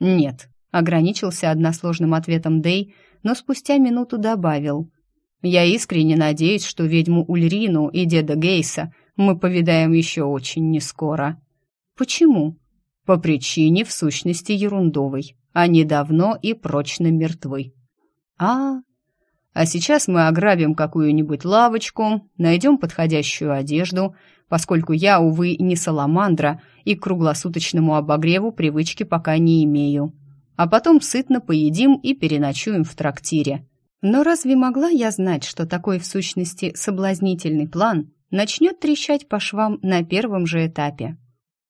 «Нет», — ограничился односложным ответом Дэй, но спустя минуту добавил — я искренне надеюсь, что ведьму Ульрину и деда Гейса мы повидаем еще очень нескоро. Почему? По причине, в сущности, ерундовой. Они давно и прочно мертвы. А, а сейчас мы ограбим какую-нибудь лавочку, найдем подходящую одежду, поскольку я, увы, не саламандра и к круглосуточному обогреву привычки пока не имею. А потом сытно поедим и переночуем в трактире. Но разве могла я знать, что такой в сущности соблазнительный план начнет трещать по швам на первом же этапе?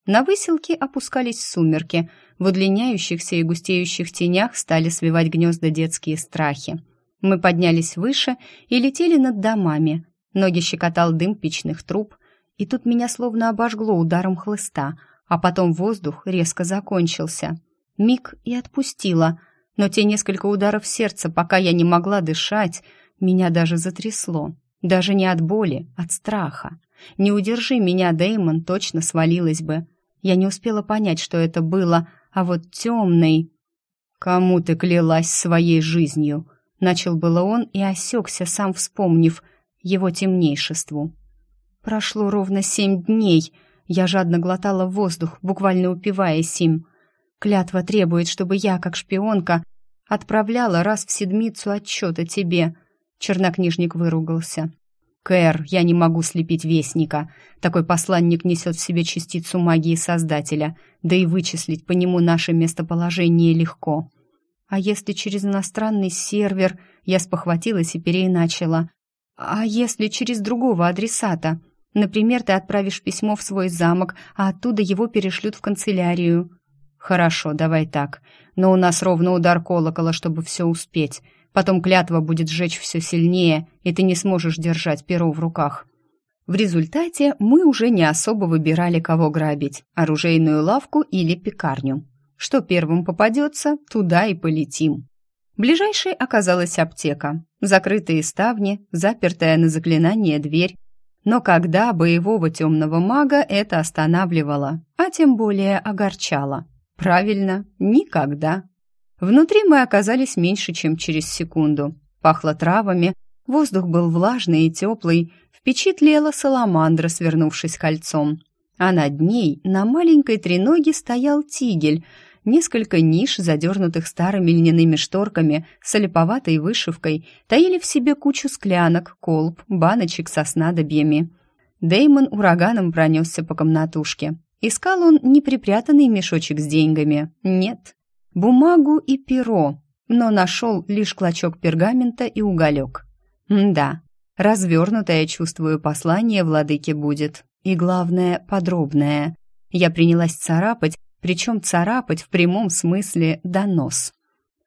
На выселке опускались сумерки, в удлиняющихся и густеющих тенях стали свивать гнезда детские страхи. Мы поднялись выше и летели над домами. Ноги щекотал дым печных труб, и тут меня словно обожгло ударом хлыста, а потом воздух резко закончился. Миг и отпустила — но те несколько ударов сердца, пока я не могла дышать, меня даже затрясло. Даже не от боли, от страха. Не удержи меня, Дэймон, точно свалилась бы. Я не успела понять, что это было, а вот темный... «Кому ты клялась своей жизнью?» Начал было он и осекся, сам вспомнив его темнейшеству. Прошло ровно семь дней. Я жадно глотала воздух, буквально упиваясь им. Клятва требует, чтобы я, как шпионка, отправляла раз в седмицу отчет о тебе». Чернокнижник выругался. «Кэр, я не могу слепить вестника. Такой посланник несет в себе частицу магии Создателя, да и вычислить по нему наше местоположение легко. А если через иностранный сервер я спохватилась и переиначила? А если через другого адресата? Например, ты отправишь письмо в свой замок, а оттуда его перешлют в канцелярию. «Хорошо, давай так. Но у нас ровно удар колокола, чтобы все успеть. Потом клятва будет сжечь все сильнее, и ты не сможешь держать перо в руках». В результате мы уже не особо выбирали, кого грабить – оружейную лавку или пекарню. Что первым попадется, туда и полетим. Ближайшей оказалась аптека. Закрытые ставни, запертая на заклинание дверь. Но когда боевого темного мага это останавливало, а тем более огорчало – Правильно, никогда. Внутри мы оказались меньше, чем через секунду. Пахло травами, воздух был влажный и теплый, в саламандра, свернувшись кольцом. А над ней на маленькой треноге стоял тигель. несколько ниш, задернутых старыми льняными шторками с олиповатой вышивкой, таили в себе кучу склянок, колб, баночек со снадобьями. Деймон ураганом пронесся по комнатушке. Искал он не припрятанный мешочек с деньгами, нет, бумагу и перо, но нашел лишь клочок пергамента и уголек. да, развернутое, чувствую, послание владыки будет, и, главное, подробное. Я принялась царапать, причем царапать в прямом смысле донос.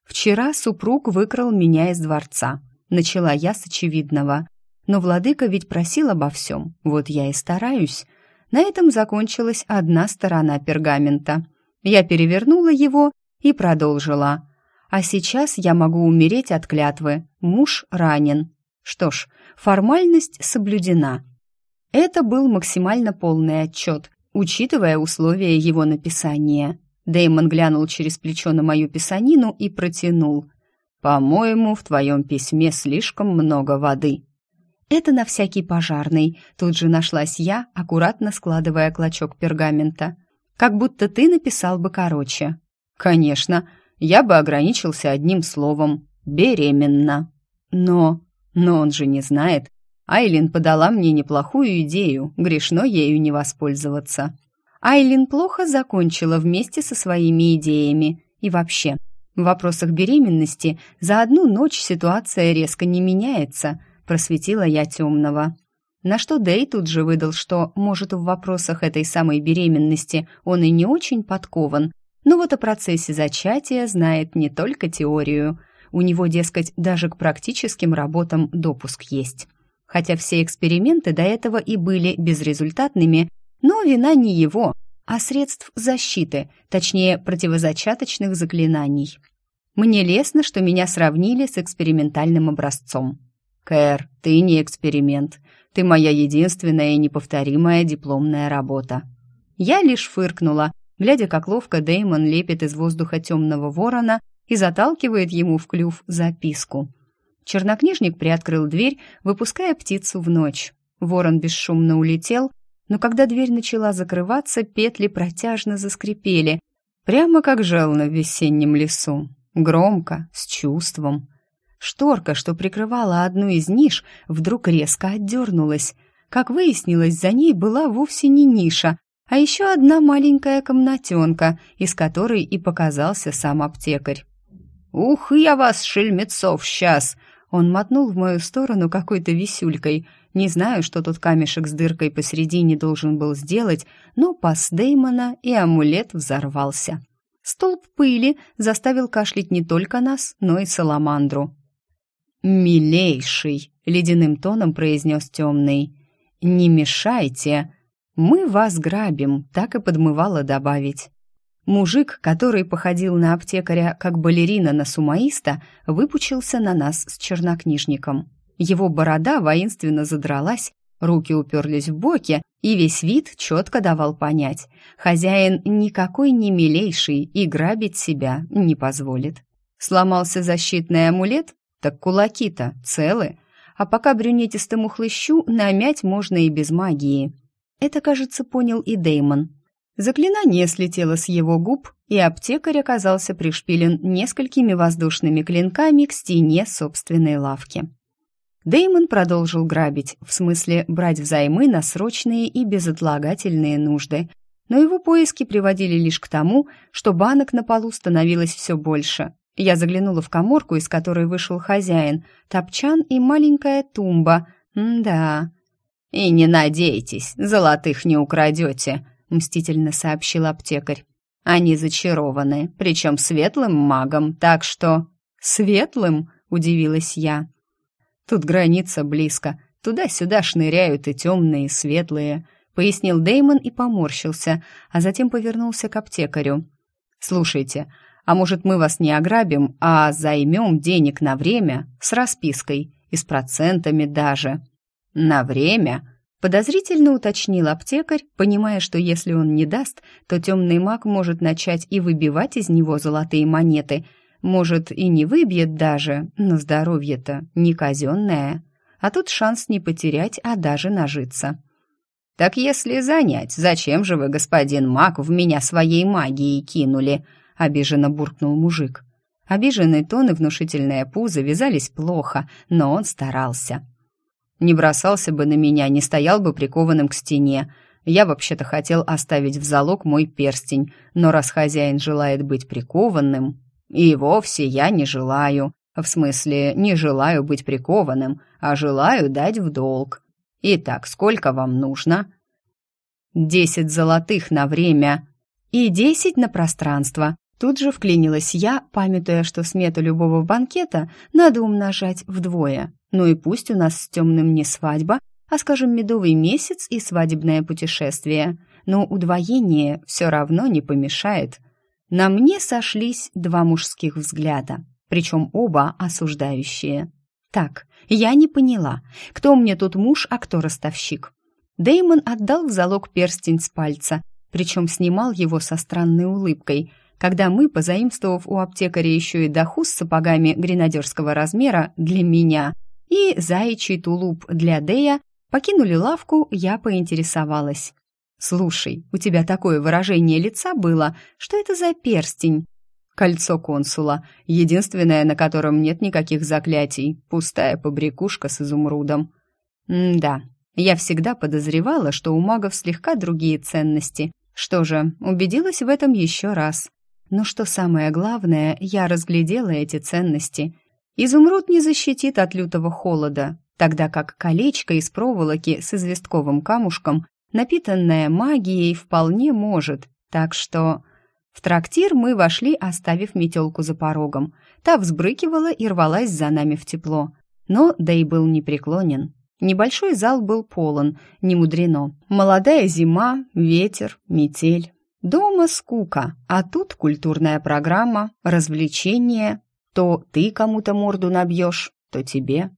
Вчера супруг выкрал меня из дворца. Начала я с очевидного. Но владыка ведь просил обо всем, вот я и стараюсь. На этом закончилась одна сторона пергамента. Я перевернула его и продолжила. А сейчас я могу умереть от клятвы. Муж ранен. Что ж, формальность соблюдена. Это был максимально полный отчет, учитывая условия его написания. Дэймон глянул через плечо на мою писанину и протянул. «По-моему, в твоем письме слишком много воды». «Это на всякий пожарный», — тут же нашлась я, аккуратно складывая клочок пергамента. «Как будто ты написал бы короче». «Конечно, я бы ограничился одним словом. Беременна». «Но...» «Но он же не знает, Айлин подала мне неплохую идею, грешно ею не воспользоваться. Айлин плохо закончила вместе со своими идеями. И вообще, в вопросах беременности за одну ночь ситуация резко не меняется, просветила я темного. На что Дэй тут же выдал, что, может, в вопросах этой самой беременности он и не очень подкован, но вот о процессе зачатия знает не только теорию. У него, дескать, даже к практическим работам допуск есть. Хотя все эксперименты до этого и были безрезультатными, но вина не его, а средств защиты, точнее, противозачаточных заклинаний. Мне лестно, что меня сравнили с экспериментальным образцом. Кэр, ты не эксперимент. Ты моя единственная и неповторимая дипломная работа. Я лишь фыркнула, глядя, как ловко Деймон лепит из воздуха темного ворона и заталкивает ему в клюв записку. Чернокнижник приоткрыл дверь, выпуская птицу в ночь. Ворон бесшумно улетел, но когда дверь начала закрываться, петли протяжно заскрипели, прямо как желно в весеннем лесу. Громко, с чувством. Шторка, что прикрывала одну из ниш, вдруг резко отдернулась. Как выяснилось, за ней была вовсе не ниша, а еще одна маленькая комнатенка, из которой и показался сам аптекарь. «Ух, я вас, шельмецов, сейчас!» Он мотнул в мою сторону какой-то висюлькой. Не знаю, что тот камешек с дыркой посередине должен был сделать, но пас Деймона и амулет взорвался. Столб пыли заставил кашлять не только нас, но и саламандру. «Милейший!» — ледяным тоном произнес темный. «Не мешайте! Мы вас грабим!» — так и подмывало добавить. Мужик, который походил на аптекаря, как балерина на сумаиста, выпучился на нас с чернокнижником. Его борода воинственно задралась, руки уперлись в боки, и весь вид четко давал понять. Хозяин никакой не милейший и грабить себя не позволит. Сломался защитный амулет? Так кулаки-то целы. А пока брюнетистому хлыщу намять можно и без магии. Это, кажется, понял и Деймон. Заклинание слетело с его губ, и аптекарь оказался пришпилен несколькими воздушными клинками к стене собственной лавки. Деймон продолжил грабить, в смысле брать взаймы на срочные и безотлагательные нужды, но его поиски приводили лишь к тому, что банок на полу становилось все больше. Я заглянула в коморку, из которой вышел хозяин, топчан и маленькая тумба. М да. «И не надейтесь, золотых не украдете», — мстительно сообщил аптекарь. «Они зачарованы, причем светлым магом, так что...» «Светлым?» — удивилась я. «Тут граница близко. Туда-сюда шныряют и темные, и светлые», — пояснил Деймон и поморщился, а затем повернулся к аптекарю. «Слушайте, а может, мы вас не ограбим, а займем денег на время, с распиской и с процентами даже?» «На время?» Подозрительно уточнил аптекарь, понимая, что если он не даст, то темный маг может начать и выбивать из него золотые монеты. Может, и не выбьет даже, но здоровье-то не казенное. А тут шанс не потерять, а даже нажиться. «Так если занять, зачем же вы, господин маг, в меня своей магией кинули?» — обиженно буркнул мужик. Обиженный тон и внушительное пузо вязались плохо, но он старался. «Не бросался бы на меня, не стоял бы прикованным к стене. Я вообще-то хотел оставить в залог мой перстень, но раз хозяин желает быть прикованным, и вовсе я не желаю. В смысле, не желаю быть прикованным, а желаю дать в долг. Итак, сколько вам нужно?» «Десять золотых на время и десять на пространство», Тут же вклинилась я, памятуя, что смету любого банкета надо умножать вдвое. Ну и пусть у нас с темным не свадьба, а, скажем, медовый месяц и свадебное путешествие. Но удвоение все равно не помешает. На мне сошлись два мужских взгляда, причем оба осуждающие. Так, я не поняла, кто мне тут муж, а кто ростовщик. Деймон отдал в залог перстень с пальца, причем снимал его со странной улыбкой – когда мы, позаимствовав у аптекаря еще и доху с сапогами гренадерского размера для меня и заячий тулуп для Дея, покинули лавку, я поинтересовалась. «Слушай, у тебя такое выражение лица было. Что это за перстень?» «Кольцо консула, единственное, на котором нет никаких заклятий. Пустая побрякушка с изумрудом». «М-да, я всегда подозревала, что у магов слегка другие ценности. Что же, убедилась в этом еще раз. Но что самое главное, я разглядела эти ценности. Изумруд не защитит от лютого холода, тогда как колечко из проволоки с известковым камушком, напитанное магией, вполне может. Так что... В трактир мы вошли, оставив метелку за порогом. Та взбрыкивала и рвалась за нами в тепло. Но да и был непреклонен. Небольшой зал был полон, не мудрено. Молодая зима, ветер, метель. Дома скука, а тут культурная программа, развлечения. То ты кому-то морду набьешь, то тебе.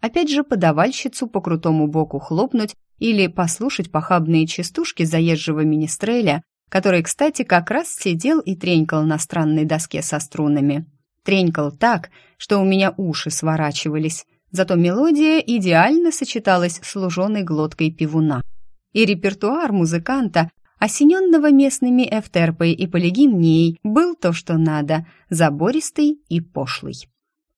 Опять же подавальщицу по крутому боку хлопнуть или послушать похабные частушки заезжего министреля, который, кстати, как раз сидел и тренькал на странной доске со струнами. Тренькал так, что у меня уши сворачивались, зато мелодия идеально сочеталась с луженой глоткой пивуна. И репертуар музыканта осененного местными эфтерпой и полигимнией, был то, что надо, забористый и пошлый.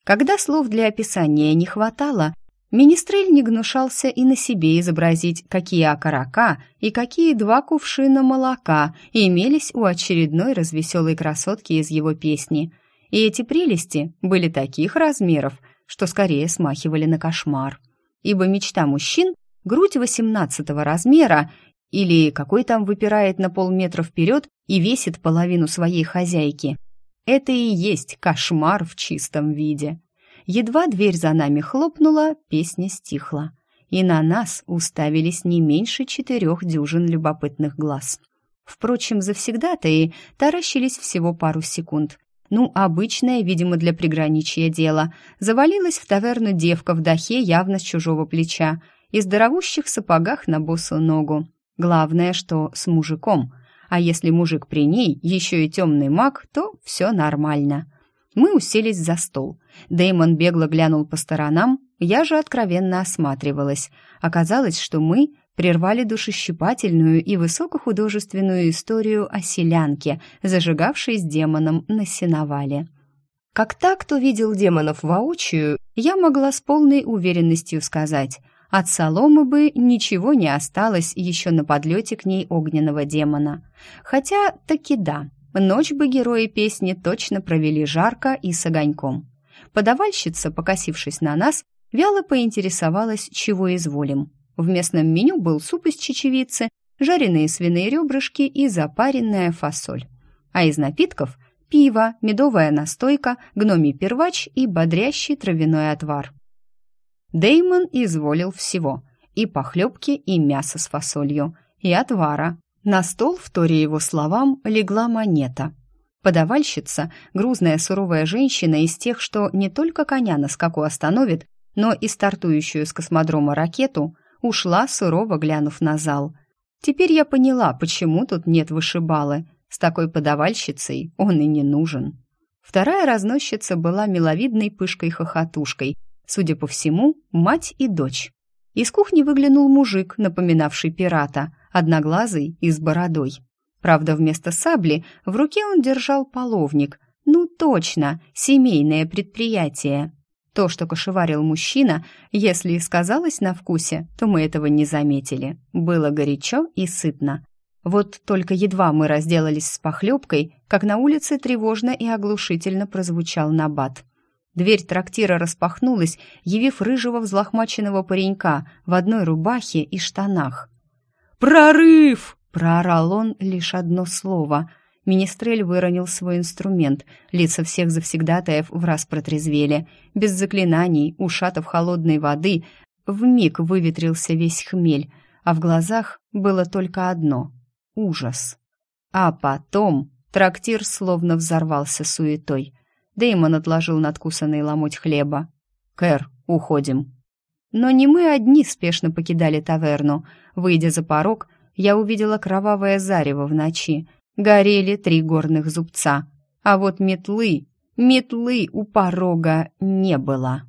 Когда слов для описания не хватало, Министрель не гнушался и на себе изобразить, какие окорока и какие два кувшина молока имелись у очередной развеселой красотки из его песни. И эти прелести были таких размеров, что скорее смахивали на кошмар. Ибо мечта мужчин — грудь восемнадцатого размера или какой там выпирает на полметра вперед и весит половину своей хозяйки. Это и есть кошмар в чистом виде. Едва дверь за нами хлопнула, песня стихла. И на нас уставились не меньше четырех дюжин любопытных глаз. Впрочем, завсегдатаи таращились всего пару секунд. Ну, обычное, видимо, для приграничья дело. Завалилась в таверну девка в дахе явно с чужого плеча и здоровущих сапогах на босу ногу. Главное, что с мужиком. А если мужик при ней, еще и темный маг, то все нормально. Мы уселись за стол. Дэймон бегло глянул по сторонам, я же откровенно осматривалась. Оказалось, что мы прервали душещипательную и высокохудожественную историю о селянке, зажигавшей с демоном на сеновале. Как так, кто видел демонов воочию, я могла с полной уверенностью сказать – от соломы бы ничего не осталось еще на подлете к ней огненного демона. Хотя таки да, ночь бы герои песни точно провели жарко и с огоньком. Подавальщица, покосившись на нас, вяло поинтересовалась, чего изволим. В местном меню был суп из чечевицы, жареные свиные ребрышки и запаренная фасоль. А из напитков – пиво, медовая настойка, гномий первач и бодрящий травяной отвар. Деймон изволил всего – и похлебки, и мясо с фасолью, и отвара. На стол, вторя его словам, легла монета. Подавальщица, грузная суровая женщина из тех, что не только коня на скаку остановит, но и стартующую с космодрома ракету, ушла, сурово глянув на зал. Теперь я поняла, почему тут нет вышибалы. С такой подавальщицей он и не нужен. Вторая разносчица была миловидной пышкой-хохотушкой, Судя по всему, мать и дочь. Из кухни выглянул мужик, напоминавший пирата, одноглазый и с бородой. Правда, вместо сабли в руке он держал половник. Ну точно, семейное предприятие. То, что кошеварил мужчина, если и сказалось на вкусе, то мы этого не заметили. Было горячо и сытно. Вот только едва мы разделались с похлебкой, как на улице тревожно и оглушительно прозвучал набат. Дверь трактира распахнулась, явив рыжего взлохмаченного паренька в одной рубахе и штанах. «Прорыв!» — проорал он лишь одно слово. Министрель выронил свой инструмент. Лица всех завсегдатаев враз протрезвели. Без заклинаний, ушатов холодной воды, вмиг выветрился весь хмель, а в глазах было только одно ужас. А потом трактир словно взорвался суетой. Дэймон отложил надкусанный ломоть хлеба. «Кэр, уходим». Но не мы одни спешно покидали таверну. Выйдя за порог, я увидела кровавое зарево в ночи. Горели три горных зубца. А вот метлы, метлы у порога не было.